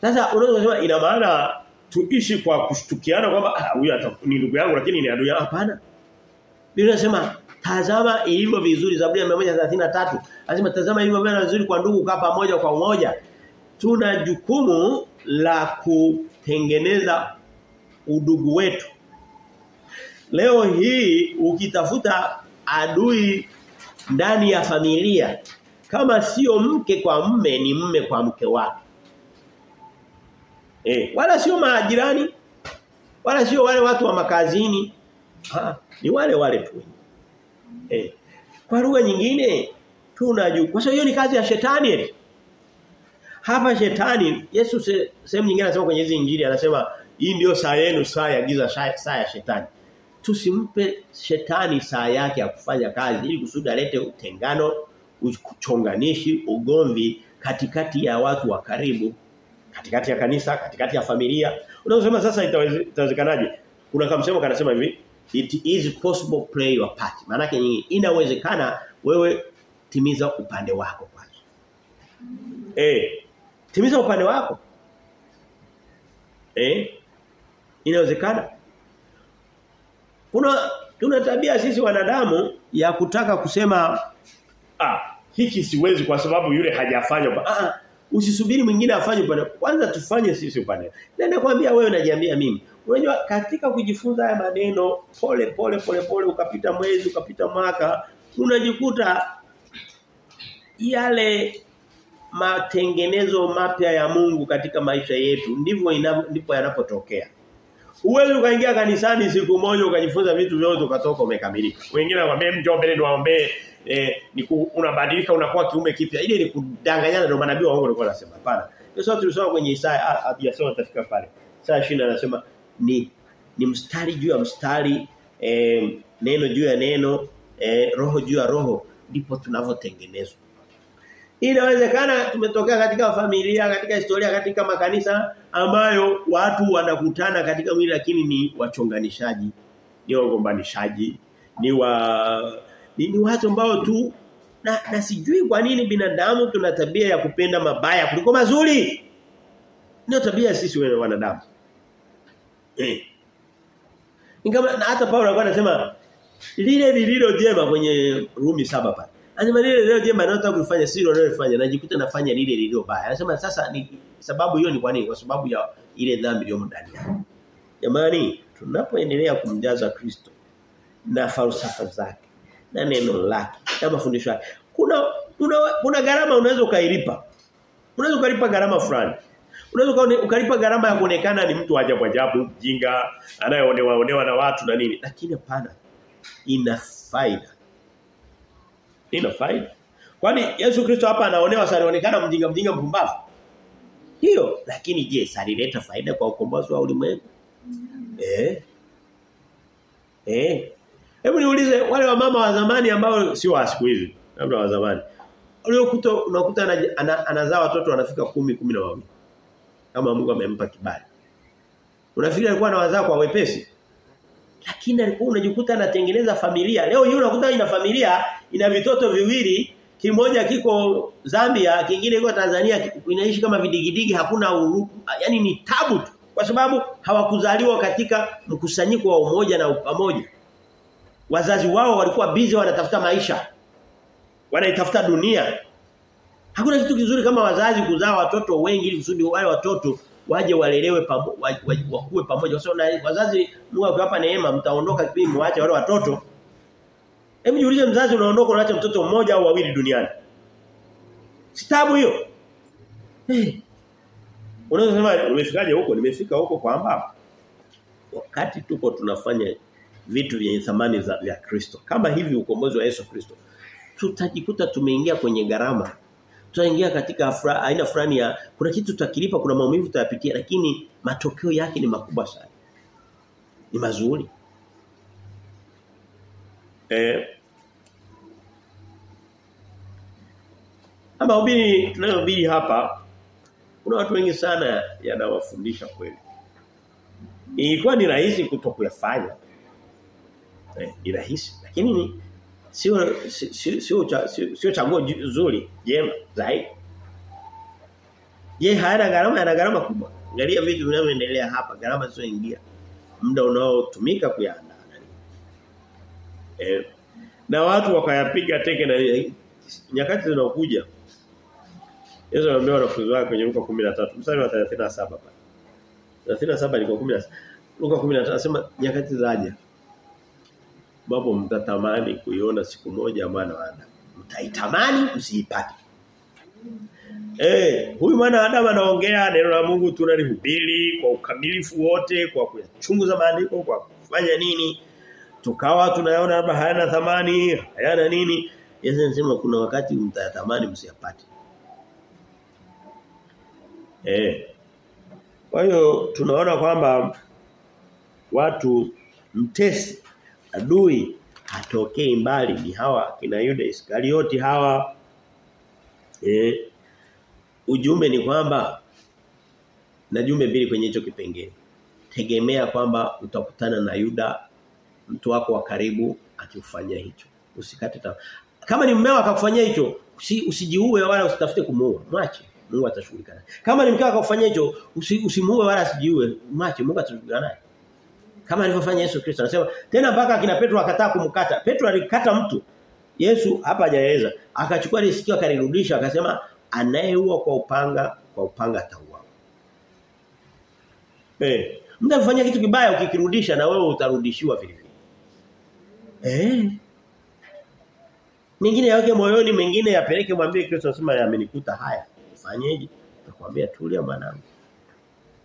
Sasa unaweza kusema ina maana tuishi kwa kushtukiana kwamba ah huyu ni ndugu yangu lakini ni adui yangu hapana. Biblia inasema tazama ilivyo vizuri Zaburi ya 133 anasema tazama ilivyo vizuri kwa ndugu kaa pamoja kwa umoja. Tuna jukumu la kutengeneza udugu wetu. Leo hii ukitafuta adui ndani ya familia kama sio mke kwa mme ni mme kwa mke wake. Eh, wala sio majirani wala sio wale watu wa makazini. Ha, ni wale wale tu. Eh. Kwa lugha nyingine tunajua kwa sababu hiyo ni kazi ya shetani. Hapa shetani Yesu sehemu nyingine anasema kwenye hizi injili anasema hii ndio saa yenu saa ya giza saa ya shetani. Tusimpe shetani saa yake ya kufanya kazi ili kusudi alete utengano, uchonganishi, ugomvi katikati ya watu wa karibu, katikati ya kanisa, katikati ya familia. Unasema sasa itawezekanaje? Kuna kamsemo kanasema hivi, it is possible play your part. Maana yake inawezekana wewe timiza upande wako kwanza. Eh, timiza upande wako. Eh? Inawezekana. Kuna tuna tabia sisi wanadamu ya kutaka kusema ah hiki siwezi kwa sababu yule hajafanya. Ah ah, usisubiri mwingine afanye upande. Kwanza tufanye sisi upande. Na nakwambia wewe unajiambia mimi. Unajua katika kujifunza haya maneno pole pole pole pole ukapita mwezi ukapita mwaka unajikuta yale matengenezo mapya ya Mungu katika maisha yetu ndivyo ndipo yanapotokea. Uwezo ukaingia kanisani siku moja ukajifunza vitu vyote ukatoka umekamilika. Wengine wanakuambia njoo mbele niwaombee eh, ni unabadilika unakuwa kiume kipya. Ile ni kudanganyana ndio manabii wa Mungu walikuwa wanasema. Hapana. Yesu tulisoma kwenye Isaya ah, hatujasoma tafika pale. Isaya 20 anasema ni ni mstari juu ya mstari eh, neno juu ya neno eh, roho juu ya roho ndipo tunavyotengenezwa. Inawezekana tumetokea katika familia, katika historia, katika makanisa ambayo watu wanakutana katika mwili lakini ni wachonganishaji, ni wagombanishaji, ni wa ni, ni watu ambao tu na, na sijui kwa nini binadamu tuna tabia ya kupenda mabaya kuliko mazuri. Ndio tabia sisi wewe wanadamu. Eh. Ingawa hata Paulo alikuwa anasema lile lililo jema kwenye Rumi saba pale. Anasema lile leo jema anataka kufanya lile analofanya najikuta nafanya lile lililo baya. Anasema sasa ni sababu hiyo ni kwa nini? Kwa sababu ya ile dhambi iliyo ndani yako. Jamani, tunapoendelea kumjaza Kristo na falsafa zake na neno lake na mafundisho yake. Kuna kuna, kuna gharama unaweza ukailipa. Unaweza ukalipa gharama fulani. Unaweza ukalipa gharama ya kuonekana ni mtu ajabu ajabu, mjinga, anayeonewa onewa na watu na nini. Lakini hapana. Ina faida. Ina faida. Kwani Yesu Kristo hapa anaonewa sarionekana mjinga mjinga mpumbavu. Hiyo lakini je, salileta faida kwa ukombozi wa ulimwengu? Eh? Eh? Hebu niulize wale wa mama wa zamani ambao sio wa siku hizi, labda wa zamani. Uliokuta unakuta ana- ana- anazaa watoto wanafika kumi kumi na wawili. Kama Mungu amempa kibali. Unafikiri alikuwa anawazaa kwa wepesi? Lakini alikuwa unajikuta anatengeneza familia. Leo hii unakuta ina familia ina vitoto viwili, kimoja kiko Zambia, kingine kiko Tanzania, inaishi kama vidigidigi hakuna uru, yani ni tabu. Kwa sababu hawakuzaliwa katika mkusanyiko wa umoja na upamoja Wazazi wao walikuwa busy wanatafuta maisha. Wanaitafuta dunia. Hakuna kitu kizuri kama wazazi kuzaa watoto wengi ili kusudi wale watoto waje walelewe pamoja wakue pamoja. Wazazi Mungu akiwapa neema mtaondoka kipindi muache wale watoto. Hebu jiulize mzazi unaondoka unaacha mtoto mmoja au wawili duniani. Sitabu hiyo. Eh. Unaweza sema umefikaje huko? Nimefika huko kwamba wakati tuko tunafanya vitu vyenye thamani za vya Kristo. Kama hivi ukombozi wa Yesu Kristo. Tutajikuta tumeingia kwenye gharama. Tutaingia katika afra, aina fulani ya kuna kitu tutakilipa, kuna maumivu tutayapitia lakini matokeo yake ni makubwa sana. Ni mazuri. Eh Ama ubiri tunayohubiri hapa kuna watu wengi sana yanawafundisha kweli. Ilikuwa ni rahisi kutokuyafanya. Eh, ni rahisi lakini ni sio sio sio sio- chaguo nzuri zuri jema zaidi. Je, hayana gharama yana gharama kubwa. Angalia vitu vinavyoendelea hapa, gharama sio ingia. Muda unaotumika kuyaandaa. Eh, na watu wakayapiga teke na nyakati zinakuja Yesu anaambia wanafunzi wake kwenye Luka 13 mstari wa 37 pale. 37 ilikuwa 10. Luka 13 anasema nyakati zaja. Mambo mtatamani kuiona siku moja maana wana. Mtaitamani msiipate. Eh, huyu mwana Adam anaongea neno la Mungu tunalihubiri kwa ukamilifu wote, kwa kuyachunguza maandiko, kwa kufanya nini? Tukawa tunayaona labda hayana thamani, hayana nini? Yesu anasema kuna wakati mtayatamani msiyapate. Eh. Kwa hiyo tunaona kwamba watu mtesi adui hatokei mbali ni hawa kina Yuda Iskarioti hawa eh ujumbe ni kwamba na jumbe mbili kwenye hicho kipengele tegemea kwamba utakutana na Yuda mtu wako wa karibu akikufanyia hicho. Usikate tamaa. Kama ni mmeo akakufanyia hicho usi, usijiue wala usitafute kumuua. Mwache. Mungu atashughulika naye. Kama ni mkeo akakufanyia hicho usi, usimuue wala usijiue. mwache. Mungu atashughulika naye. Kama alivyofanya Yesu Kristo. Anasema tena mpaka akina Petro akataa kumkata. Petro alikata mtu. Yesu hapa hajaeleza. Akachukua ile sikio akarudisha akasema anayeua kwa upanga kwa upanga atauawa. Eh mtu akifanya kitu kibaya ukikirudisha na wewe utarudishiwa vile eh. Mengine yake moyoni mengine yapeleke mwambie Kristo anasema yamenikuta. Haya fanyeje nakwambia tulia mwanangu.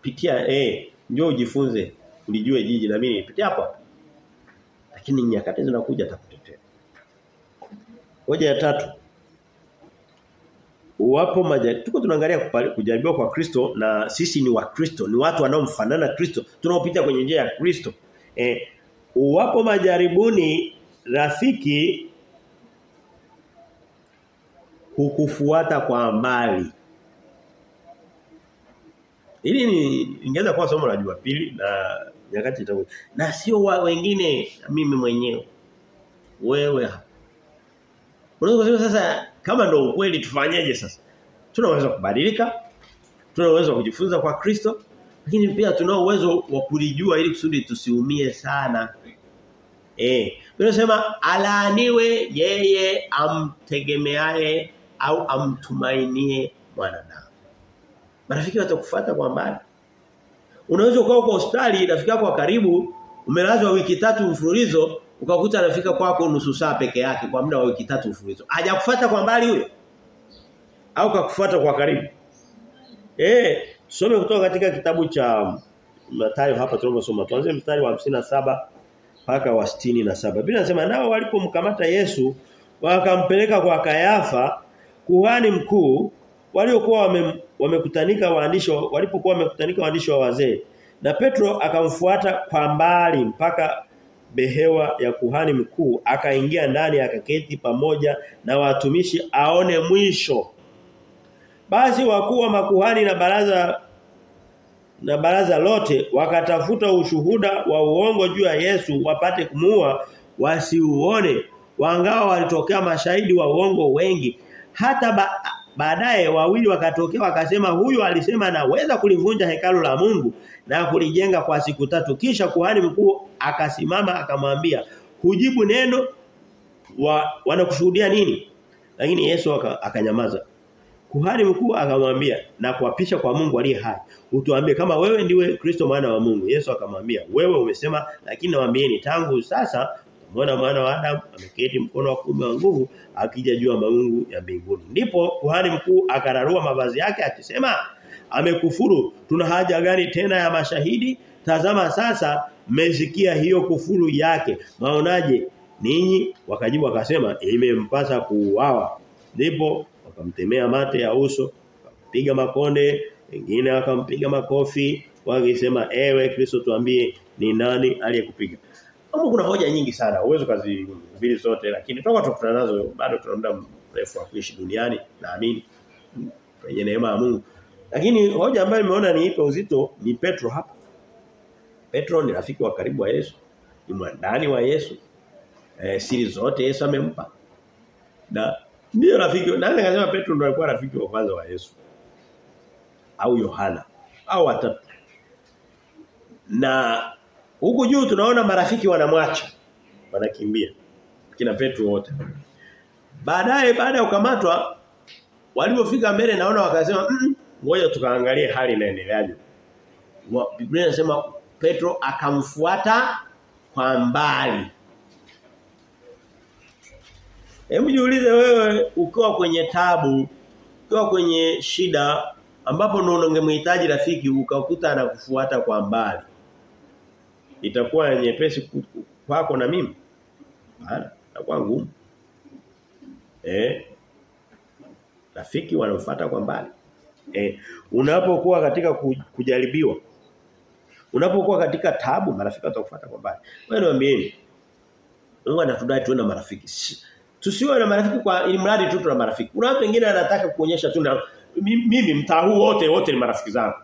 Pitia eh njoo ujifunze ulijue jiji na mimi nipitia hapo lakini nyakati zinakuja atakutetea hoja ya tatu. Wapo majaribu tuko tunaangalia kujaribiwa kwa Kristo na sisi ni wa Kristo ni watu wanaomfanana Kristo tunaopita kwenye njia ya Kristo. Eh wapo majaribuni rafiki hukufuata kwa mbali Hili ni ingeweza kuwa somo la Jumapili na nyakati itakuja. Na sio wengine mimi mwenyewe. Wewe. Unaweza sasa kama ndio ukweli tufanyeje sasa? Tunaweza kubadilika. Tunaweza kujifunza kwa Kristo, lakini pia tunao uwezo wa kulijua ili kusudi tusiumie sana. Eh, tunasema alaaniwe yeye amtegemeaye au amtumainie mwanadamu. Marafiki watakufuata kwa mbali. Unaweza ukao kwa hospitali rafiki yako karibu umelazwa wiki tatu mfululizo ukakuta anafika kwako nusu saa peke yake kwa muda wa wiki tatu mfululizo. Hajakufuata kwa mbali huyo? Au kakufuata kwa karibu? Eh, tusome kutoka katika kitabu cha Mathayo hapa tunaposoma. Tuanze mstari wa 57 mpaka wa 67. Biblia inasema nao walipomkamata Yesu wakampeleka kwa Kayafa kuhani mkuu waliokuwa wame, wamekutanika walipokuwa wamekutanika waandishi wa wazee na Petro akamfuata kwa mbali mpaka behewa ya kuhani mkuu akaingia ndani akaketi pamoja na watumishi aone mwisho basi wakuu wa makuhani na baraza na baraza lote wakatafuta ushuhuda wa uongo juu ya Yesu wapate kumuua wasiuone. Wangawa walitokea mashahidi wa uongo wengi. Hata ba baadaye wawili wakatokea wakasema huyu alisema naweza kulivunja hekalu la Mungu na kulijenga kwa siku tatu. Kisha kuhani mkuu akasimama akamwambia hujibu neno wa, wanakushuhudia nini? Lakini Yesu akanyamaza kuhani mkuu akamwambia na kuapisha kwa Mungu aliye hai. Utuambie kama wewe ndiwe Kristo mwana wa Mungu. Yesu akamwambia wewe umesema lakini nawaambieni tangu sasa Mwana mwana wa Adamu ameketi mkono wa kuume wa nguvu akija juu ya mawingu ya mbinguni. Ndipo kuhani mkuu akararua mavazi yake akisema amekufuru. Tuna haja gani tena ya mashahidi? Tazama sasa mmesikia hiyo kufuru yake. Maonaje ninyi wakajibu wakasema imempasa kuuawa. Ndipo wakamtemea mate ya uso wakampiga makonde wengine wakampiga makofi wakisema ewe Kristo tuambie ni nani aliyekupiga? Kama kuna hoja nyingi sana uwezo kazi mbili zote lakini toka tukutana nazo bado tuna muda mrefu wa kuishi duniani naamini kwenye neema ya Mungu. Lakini hoja ambayo nimeona niipe uzito ni Petro hapa. Petro ni rafiki wa karibu wa Yesu ni mwandani wa Yesu e, siri zote Yesu amempa. Na ndio rafiki nani akasema Petro ndo alikuwa rafiki wa kwanza wa Yesu. Au Yohana. Au watatu na huku juu tunaona marafiki wanamwacha wanakimbia kina Petro wote. Baadaye baada ya kukamatwa walipofika mbele naona wakasema ngoja mm, tukaangalie hali inaendeleaje. Biblia inasema Petro akamfuata kwa mbali Hebu jiulize wewe ukiwa kwenye tabu, ukiwa kwenye shida ambapo ndio ungemhitaji rafiki ukakuta anakufuata kwa mbali. Itakuwa nyepesi kwako na mimi? Hapana, itakuwa ngumu. Eh? Rafiki wanafuata kwa mbali. Eh, unapokuwa katika kujaribiwa unapokuwa katika tabu marafiki watakufuata kwa mbali. Wewe niambieni. Mungu anatudai tuwe na marafiki. Tusiwe na marafiki kwa ili mradi tu tuna marafiki. Kuna watu wengine anataka kuonyesha tu mimi mtaa huu wote wote ni marafiki zangu.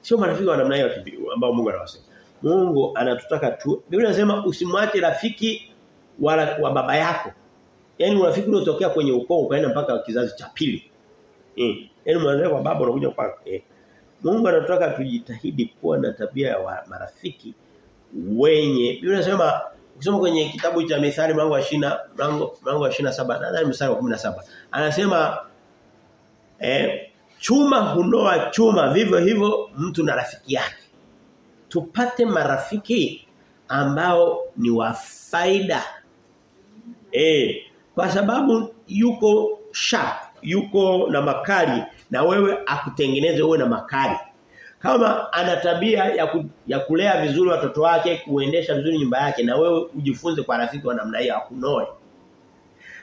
Sio marafiki wa namna hiyo ambao Mungu anawasema. Mungu anatutaka tu. Biblia inasema usimwache rafiki wa, wa baba yako. Yaani urafiki uliotokea kwenye ukoo ukaenda mpaka kizazi cha pili. Eh. Yaani mwanzo wa baba unakuja kwa eh. Mungu anataka tujitahidi kuwa na tabia ya marafiki wenye. Biblia inasema ukisoma kwenye kitabu cha Mithali mlango wa 20 mlango mlango wa 27 nadhani mstari wa 17 anasema eh chuma hunoa chuma vivyo hivyo mtu na rafiki yake. Tupate marafiki ambao ni wa faida. Eh kwa sababu yuko sharp, yuko na makali na wewe akutengeneze uwe na makali. Kama ana tabia ya, ku, ya kulea vizuri watoto wake, kuendesha vizuri nyumba yake na wewe ujifunze kwa rafiki wa namna hiyo akunoe.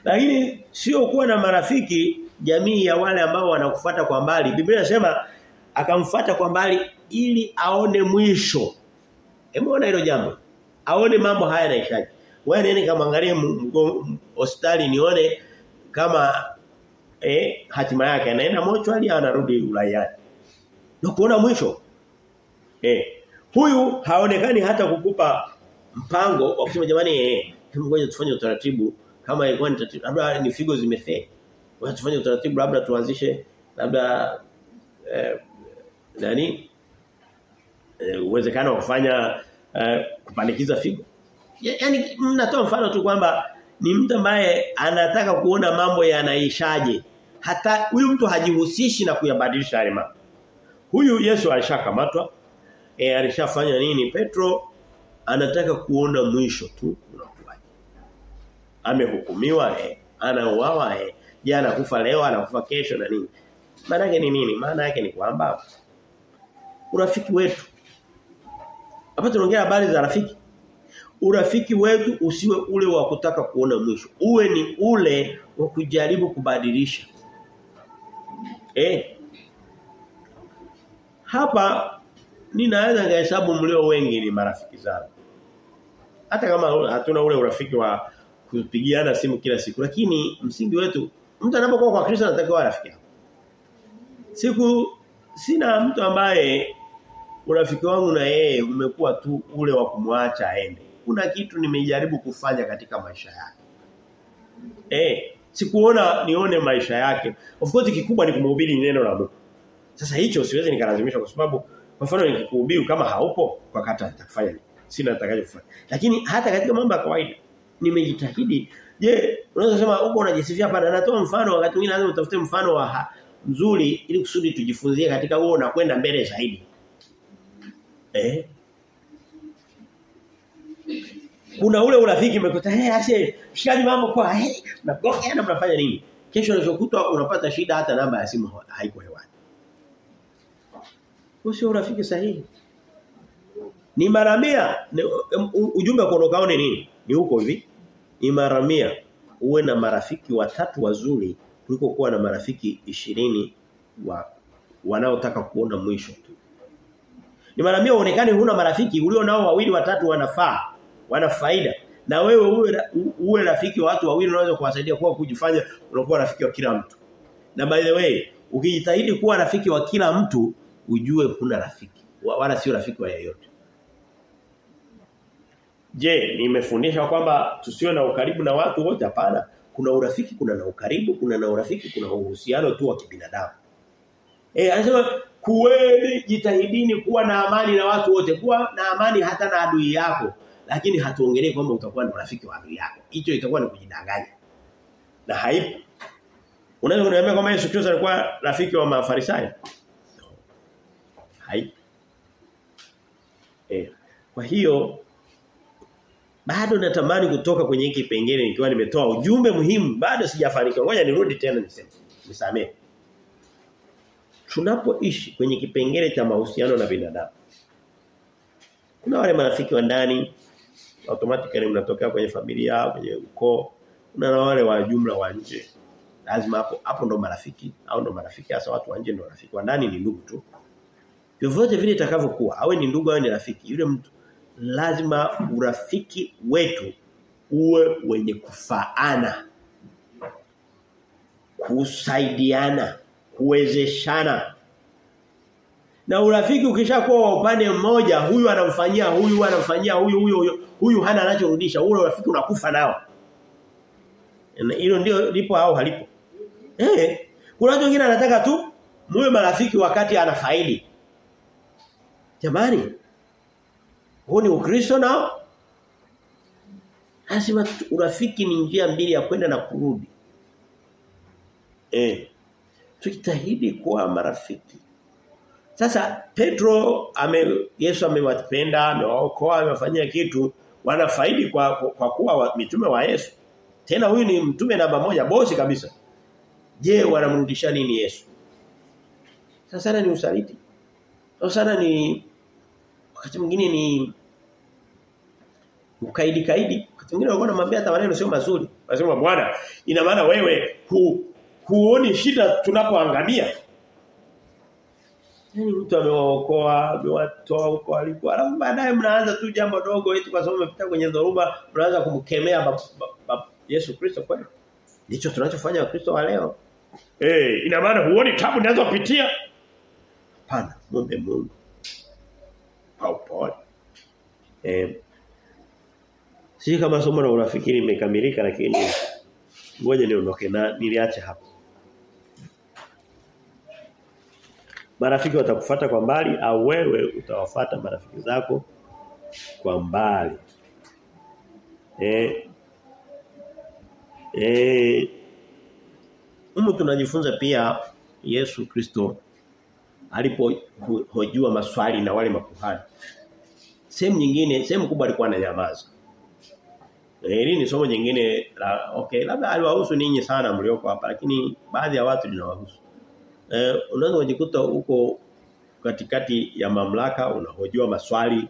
Lakini sio kuwa na marafiki jamii ya wale ambao wanakufuata kwa mbali. Biblia inasema akamfuata kwa mbali ili aone mwisho. Hebu ona hilo jambo. Aone mambo haya yanaishaje. Wewe nini kama angalie hospitali nione kama eh hatima yake anaenda mochwali anarudi ulayani. Na kuona mwisho. Eh huyu haonekani hata kukupa mpango wa kusema jamani eh ngoja tufanye utaratibu kama ilikuwa ni labda ni figo zimefeli. Ngoja tufanye utaratibu labda tuanzishe labda eh, nani eh, uwezekano wa kufanya eh, kupandikiza figo. Yaani mnatoa mfano tu kwamba ni mtu ambaye anataka kuona mambo yanaishaje. Hata huyu mtu hajihusishi na kuyabadilisha yale mambo. Huyu Yesu alishakamatwa, e, alishafanya nini? Petro anataka kuona mwisho tu unakuwaje. Amehukumiwa eh, anauawa eh, jana kufa leo, anakufa kesho na nini? Maana yake ni nini? Maana yake ni kwamba urafiki wetu hapa tunaongea habari za rafiki urafiki wetu usiwe ule wa kutaka kuona mwisho. Uwe ni ule wa kujaribu kubadilisha. Eh. Hapa ninaweza ngahesabu mlio wengi ni marafiki zangu. Hata kama hatuna ule urafiki wa kupigiana simu kila siku lakini msingi wetu mtu anapokuwa kwa Kristo anatakiwa rafiki yako. Siku sina mtu ambaye urafiki wangu na yeye umekuwa tu ule wa kumwacha aende kuna kitu nimejaribu kufanya katika maisha yake. Eh, sikuona nione maisha yake. Of course kikubwa ni kumhubiri neno la Mungu. Sasa hicho siwezi nikalazimisha kwa sababu kwa mfano nikikuhubiri kama haupo kwa kata nitakufanya? Sina nitakachofanya. Lakini hata katika mambo ya kawaida nimejitahidi. Je, unaweza kusema huko unajisifia hapa na natoa mfano wakati mwingine lazima utafute mfano wa ha, mzuri ili kusudi tujifunzie katika huo na kwenda mbele zaidi. Eh? kuna ule urafiki umekuta eh hey, ase shikaji mambo kwa eh hey, na mnafanya nini kesho unazokuta unapata shida hata namba ya simu haiko hewani sio urafiki sahihi? Ni mara 100 ujumbe wa kuondokao ni nini? Ni huko hivi. Ni mara 100 uwe na marafiki watatu wazuri kuliko kuwa na marafiki ishirini wa wanaotaka kuona mwisho tu. Ni mara 100 uonekane huna marafiki ulio nao wawili watatu wanafaa wana faida. Na wewe uwe uwe rafiki wa watu wawili unaweza kuwasaidia kwa kujifanya unakuwa rafiki wa kila mtu. Na by the way ukijitahidi kuwa rafiki wa kila mtu ujue kuna rafiki wala sio rafiki wa yeyote Je, nimefundisha kwamba tusiwe na ukaribu na watu wote hapana. Kuna urafiki, kuna na ukaribu, kuna na urafiki, kuna uhusiano tu wa kibinadamu. Eh, anasema kuweni jitahidini kuwa na amani na watu wote, kuwa na amani hata na adui yako. Lakini hatuongelee kwamba utakuwa na rafiki wa adui yako. Hicho itakuwa ni kujidanganya. Na haipo. Unaweza kuniambia kwamba Yesu Kristo alikuwa rafiki wa Mafarisayo? Haipo. Eh, kwa hiyo bado natamani kutoka kwenye hiki kipengele nikiwa nimetoa ujumbe muhimu bado sijafanikiwa. Ngoja nirudi tena niseme nisamee. Tunapoishi kwenye kipengele cha mahusiano na binadamu kuna wale marafiki wa ndani automatically mnatokea kwenye familia kwenye ukoo kuna na wale wa jumla wa nje. Lazima hapo hapo ndo marafiki au ndo marafiki hasa watu wa nje ndo rafiki wa ndani ni ndugu tu vyovyote vile itakavyokuwa awe ni ndugu awe ni rafiki yule mtu lazima urafiki wetu uwe wenye kufaana kusaidiana kuwezeshana. Na urafiki ukishakuwa wa upande mmoja huyu anamfanyia huyu anamfanyia huyu huyu huyu, huyu hana anachorudisha ule urafiki unakufa nao. Hilo ndio lipo au halipo? Eh kuna watu wengine anataka tu muwe marafiki wakati anafaidi jamani huu ni ukristo nao lazima urafiki ni njia mbili ya kwenda na kurudi eh tujitahidi kuwa marafiki sasa Petro ame Yesu amewapenda, amewaokoa, amewafanyia kitu, wanafaidi kwa kwa kuwa wa, mitume wa Yesu. Tena huyu ni mtume namba moja, bosi kabisa. Je, wanamrudisha nini Yesu? Sasa sana ni usaliti. Sasa sana ni wakati mwingine ni ukaidi kaidi. Wakati mwingine walikuwa wanamwambia hata maneno sio mazuri. Wanasema bwana, ina maana wewe hu, huoni shida tunapoangamia. yani mtu amewaokoa, amewatoa huko alikuwa. Alafu baadaye mnaanza tu jambo dogo eti kwa sababu umepita kwenye dhoruba, mnaanza kumkemea Yesu Kristo kweli. Ndicho tunachofanya Wakristo wa leo. Eh, hey, ina maana huoni tabu ninazopitia? Hapana, muombe Mungu. Kwa upole. Eh. Sisi kama somo na urafiki limekamilika lakini ngoja niondoke na niliache hapo. marafiki watakufuata kwa mbali au wewe utawafata marafiki zako kwa mbali. Eh eh Humu tunajifunza pia Yesu Kristo alipohojiwa maswali na wale makuhani. Sehemu nyingine, sehemu kubwa alikuwa ananyamaza. Hili ni somo jingine la okay, labda aliwahusu ninyi sana mlioko hapa lakini baadhi ya watu linawahusu. Eh, unaweza kujikuta huko katikati ya mamlaka unahojiwa maswali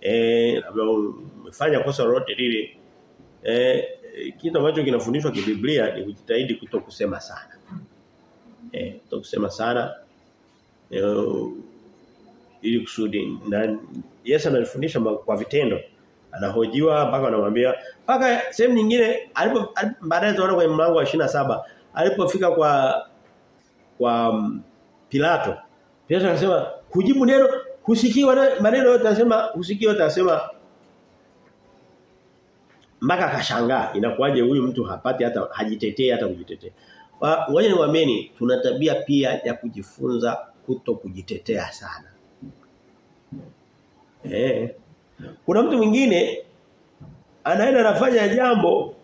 eh labda umefanya kosa lolote lile eh kitu ambacho kinafundishwa kibiblia ni kujitahidi kutokusema sana. Eh kutokusema sana eh, ili kusudi na Yesu anafundisha kwa vitendo anahojiwa mpaka anamwambia mpaka sehemu nyingine alipo baadaye tunaona kwenye mlango wa saba alipofika kwa kwa um, Pilato. Pilato akasema kujibu neno husikiwa maneno yote anasema husikiwa atasema mpaka akashangaa inakuwaje huyu mtu hapati hata hajitetei hata kujitetea. Ngoja niwaambieni tuna tabia pia ya kujifunza kuto kujitetea sana. Eh. Kuna mtu mwingine anaenda anafanya jambo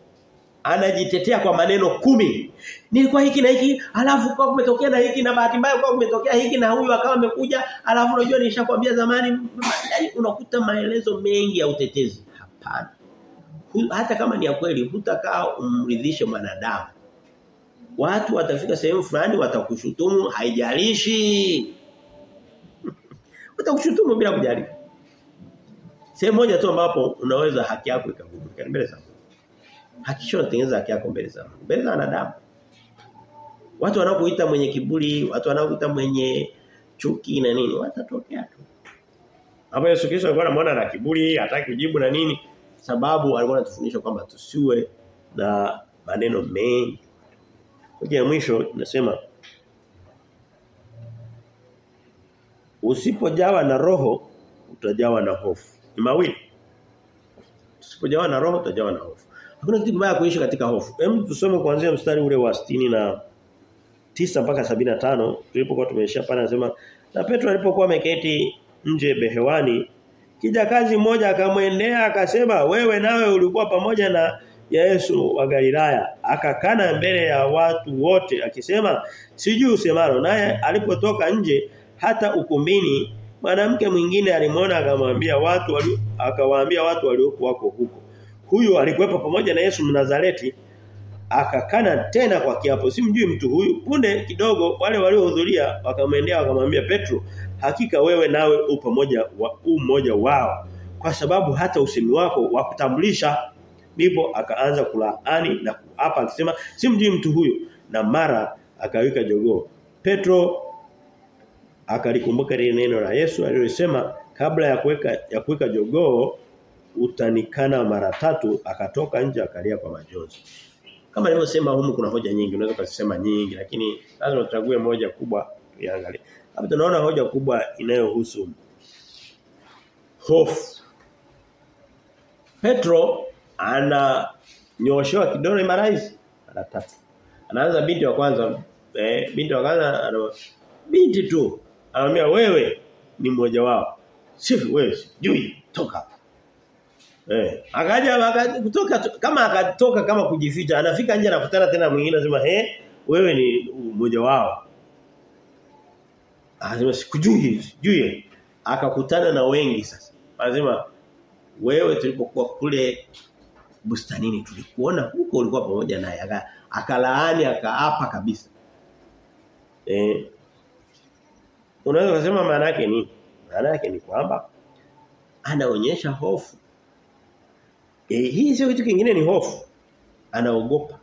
anajitetea kwa maneno kumi. Nilikuwa hiki na hiki, alafu kwa kumetokea na hiki na bahati mbaya kwa kumetokea hiki na huyu akawa amekuja, alafu unajua nishakwambia zamani, yani unakuta maelezo mengi ya utetezi. Hapana. Hata kama ni ya kweli, hutakaa umridhishe mwanadamu. Watu watafika sehemu fulani watakushutumu haijalishi. Watakushutumu bila kujali. Sehemu moja tu ambapo unaweza haki yako ikavunjika mbele za Mungu. hakikisha unatengeneza haki yako mbele za Mungu. Mbele za wanadamu. Watu wanaokuita mwenye kiburi, watu wanaokuita mwenye chuki na nini, watatokea tu. Hapo Yesu Kristo alikuwa anamwona na kiburi, hataki kujibu na nini? Sababu alikuwa anatufundisha kwamba tusiwe na maneno mengi. Kwa mwisho nasema usipojawa na roho utajawa na hofu. Ni mawili. Usipojawa na roho utajawa na hofu. Hakuna kitu kibaya kuishi katika hofu. Hem tusome kuanzia mstari ule wa 60 na tisa mpaka 75 tulipokuwa tumeishia pale anasema na Petro alipokuwa ameketi nje behewani kijakazi mmoja akamwendea akasema wewe nawe ulikuwa pamoja na Yesu wa Galilaya akakana mbele ya watu wote akisema sijui usemalo naye alipotoka nje hata ukumbini mwanamke mwingine alimwona akamwambia watu wali, akawaambia watu waliokuwa wako huko. Huyu alikuwepo pamoja na Yesu Mnazareti akakana tena kwa kiapo. Simjui mtu huyu. Punde kidogo wale waliohudhuria wakamwendea wakamwambia Petro hakika wewe nawe u pamoja wa mmoja wao. Kwa sababu hata usemi wako wa kutambulisha. Ndipo akaanza kulaani na hapa akisema simjui mtu huyu. Na mara akawika jogoo. Petro akalikumbuka lile neno la Yesu alilosema kabla ya kuweka ya kuweka jogoo utanikana mara tatu akatoka nje akalia kwa majonzi. Kama nilivyosema humu kuna hoja nyingi unaweza kusema nyingi lakini lazima tuchague moja kubwa tuiangalie. Hapa tunaona hoja kubwa inayohusu hofu. Petro ana nyoshewa kidole mara hizi mara tatu. Anaanza binti wa kwanza eh, binti wa kwanza binti tu anamwambia wewe ni mmoja wao. Sifu wewe jui toka. Eh, akaja kutoka kama akatoka kama kujificha, anafika nje anakutana tena mwingine anasema, "Eh, wewe ni mmoja wao." Anasema sikujui, sijui. Akakutana na wengi sasa. Anasema, "Wewe tulipokuwa kule bustanini tulikuona huko ulikuwa pamoja naye." Akalaani akaapa kabisa. Eh. Unaweza kusema maana yake ni Maana yake ni kwamba anaonyesha hofu E, hii sio kitu kingine ni hofu. Anaogopa.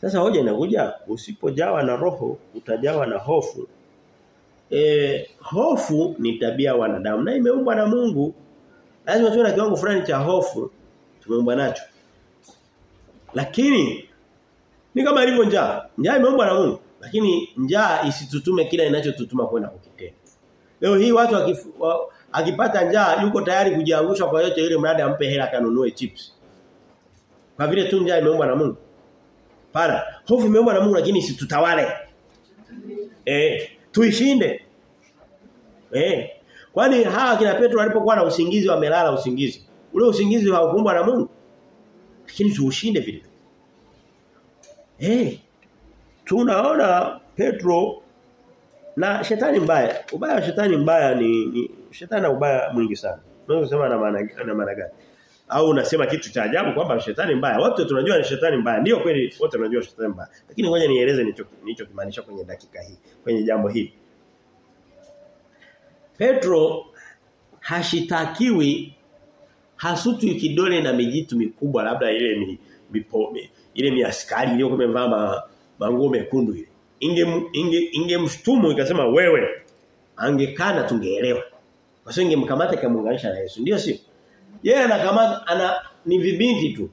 Sasa hoja inakuja usipojawa na roho utajawa na hofu. E, hofu ni tabia ya wanadamu na imeumbwa na Mungu. Lazima tuwe na kiwango fulani cha hofu tumeumbwa nacho. Lakini ni kama ilivyo njaa. Njaa imeumbwa na Mungu, lakini njaa isitutume kila inachotutuma kwenda kukitenda. Leo hii watu wa, akipata njaa yuko tayari kujiangusha kwa yote ile mradi ampe hela kanunue chips. Kwa vile tu njaa imeumbwa na Mungu. Pana, hofu imeumbwa na Mungu lakini isitutawale. Eh, tuishinde. Eh. Kwani hawa kina Petro walipokuwa na usingizi wamelala usingizi. Ule usingizi haukumbwa na Mungu. Lakini tuushinde vile. Eh. Tunaona Petro na shetani mbaya. Ubaya wa shetani mbaya ni, ni shetani na ubaya mwingi sana. Unaweza kusema na maana na maana gani? Au unasema kitu cha ajabu kwamba shetani mbaya. Wote tunajua ni shetani mbaya. Ndio kweli wote tunajua shetani mbaya. Lakini ngoja nieleze nilicho nilichokimaanisha kwenye dakika hii, kwenye jambo hili. Petro hashitakiwi hasutu kidole na mijitu mikubwa labda ile mi, mipo, mi, ile miaskari iliyokuwa imevaa manguo mekundu ile inge inge ingemshtumu ikasema wewe angekana tungeelewa. Kwa sababu ingemkamata ikamuunganisha na Yesu. Ndio sio? Yeye anakamata ana ni vibinti tu.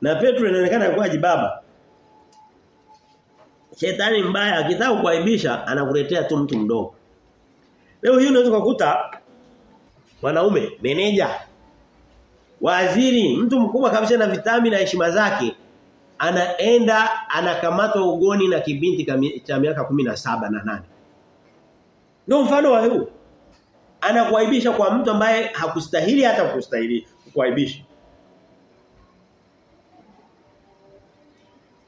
Na Petro inaonekana alikuwa jibaba Shetani mbaya akitaka kuaibisha anakuletea tu mtu mdogo. Leo hii unaweza kukuta wanaume meneja waziri mtu mkubwa kabisa na vitamini na heshima zake anaenda anakamatwa ugoni na kibinti cha miaka saba na nane Ndio mfano wa huu. Anakuaibisha kwa mtu ambaye hakustahili hata kustahili kuaibisha.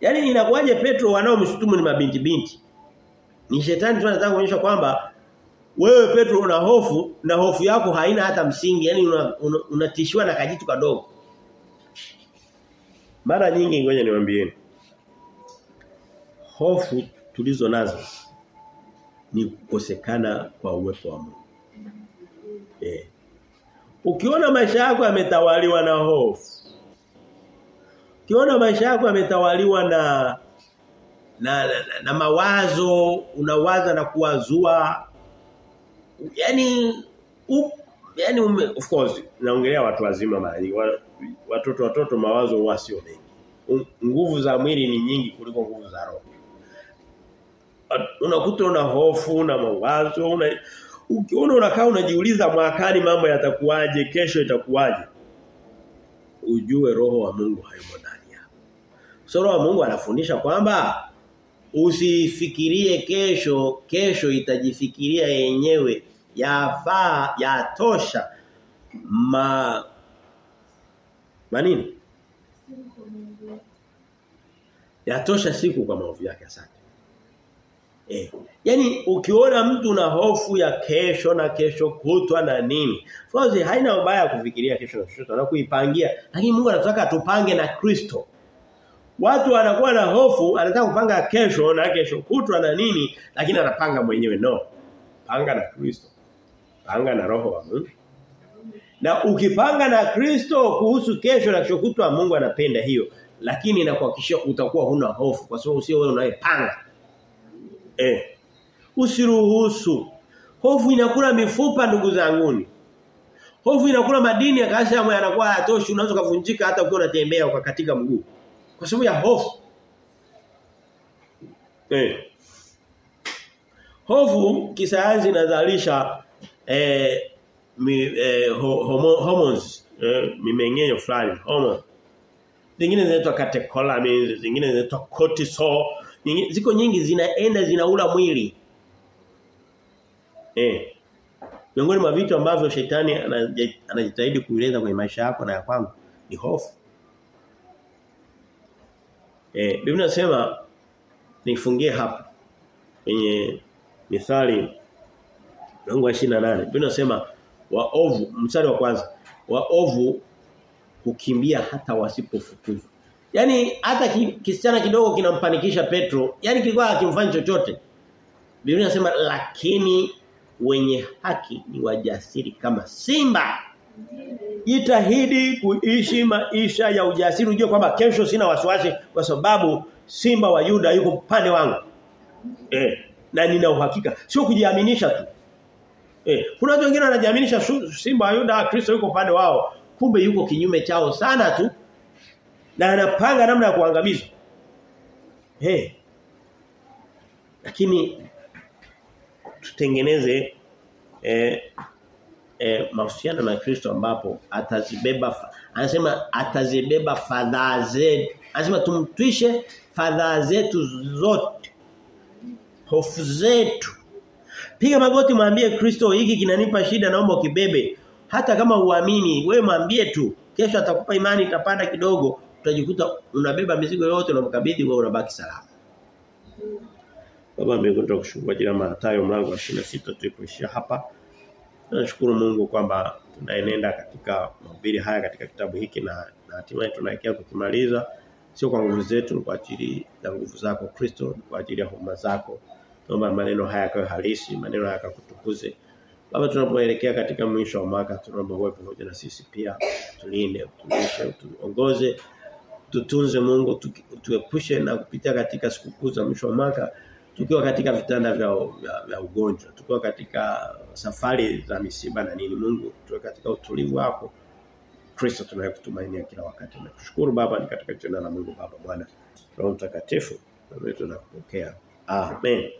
Yaani inakuwaje Petro wanaomshutumu ni mabinti binti? Ni shetani tu anataka kuonyesha kwamba wewe Petro una hofu na hofu yako haina hata msingi, yani unatishiwa una, una na kajitu kadogo. Mara nyingi ngoja niwaambieni. Hofu tulizo nazo ni kukosekana kwa uwepo wa Mungu. Eh. Ukiona maisha yako yametawaliwa na hofu. Ukiona maisha yako yametawaliwa na na, na, na, mawazo, unawaza na kuwazua yani yani ume, of course naongelea watu wazima mara nyingi. Watoto watoto mawazo wasio mengi. Nguvu za mwili ni nyingi kuliko nguvu za roho. Unakuta una hofu una mawazo una ukiona unakaa unajiuliza mwakani mambo yatakuwaje kesho itakuwaje. Ujue roho wa Mungu hayumo ndani yako. So roho wa Mungu anafundisha kwamba usifikirie kesho kesho itajifikiria yenyewe yafaa yatosha ma manini yatosha siku kwa maovu yake asante eh yani ukiona mtu na hofu ya kesho na kesho kutwa na nini Fozi haina ubaya kufikiria kesho na kesho na kuipangia lakini Mungu anataka tupange na Kristo Watu wanakuwa na hofu, anataka kupanga kesho na kesho kutwa na nini, lakini anapanga mwenyewe no. Panga na Kristo. Panga na roho wa Mungu. Na ukipanga na Kristo kuhusu kesho na kesho kutwa Mungu anapenda hiyo. lakini inakuhakikishia utakuwa huna hofu kwa sababu sio wewe unayepanga. Eh. Usiruhusu. Hofu inakula mifupa ndugu zanguni. Hofu inakula madini ya kashamu yanakuwa hayatoshi unaweza kuvunjika hata ukiwa unatembea ukakatika mguu. Kwa sababu ya hofu. Eh. Hofu kisayansi inazalisha eh, mi, eh homo, hormones eh, mimeng'enyo fulani hormone. Zingine zinaitwa catecholamines, zingine zinaitwa cortisol, nyingine ziko nyingi zinaenda zinaula mwili. Eh. Miongoni mwa vitu ambavyo shetani anajitahidi kuileta kwenye maisha yako na ya kwangu ni hofu. Eh, Biblia inasema nifungie hapa kwenye Mithali mlango wa 28. Biblia inasema waovu mstari wa kwanza waovu kukimbia hata wasipofukuzwa. Yaani hata ki, kisichana kidogo kinampanikisha Petro, yani kilikuwa akimfanya chochote. Biblia inasema lakini wenye haki ni wajasiri kama simba. Jitahidi kuishi maisha ya ujasiri ujue kwamba kesho sina wasiwasi kwa sababu simba wa Yuda yuko upande wangu. Eh, na nina uhakika sio kujiaminisha tu. Eh, kuna watu wengine wanajiaminisha simba Yuda Kristo yuko upande wao, kumbe yuko kinyume chao sana tu. Na anapanga namna ya kuangamiza. Eh. Lakini tutengeneze eh, eh, mahusiano na Kristo ambapo atazibeba anasema atazibeba fadhaa zetu anasema tumtwishe fadhaa zetu zote hofu zetu piga magoti mwambie Kristo hiki kinanipa shida naomba ukibebe hata kama uamini wewe mwambie tu kesho atakupa imani itapanda kidogo utajikuta unabeba mizigo yote unamkabidhi wewe unabaki salama Baba mbinguni tunakushukuru kwa Mathayo mlango wa 26 tulipoishia hapa. Tunashukuru Mungu kwamba tunaenenda katika mahubiri haya katika kitabu hiki na, na hatimaye tunaelekea kukimaliza sio kwa nguvu zetu kwa ajili ya nguvu zako Kristo kwa ajili ya huruma zako. Tuomba maneno haya yawe halisi, maneno haya yakakutukuze. Baba tunapoelekea katika mwisho wa mwaka tunaomba uwe pamoja na sisi pia. Tulinde, tulishe, tuongoze, tutunze Mungu, tuepushe na kupitia katika sikukuu za mwisho wa mwaka tukiwa katika vitanda vya, vya, vya ugonjwa tukiwa katika safari za misiba na nini. Mungu tuwe katika utulivu wako. Kristo tunayekutumainia kila wakati. Na kushukuru baba ni katika jina la Mungu baba Bwana Roho Mtakatifu na tunakupokea. Amen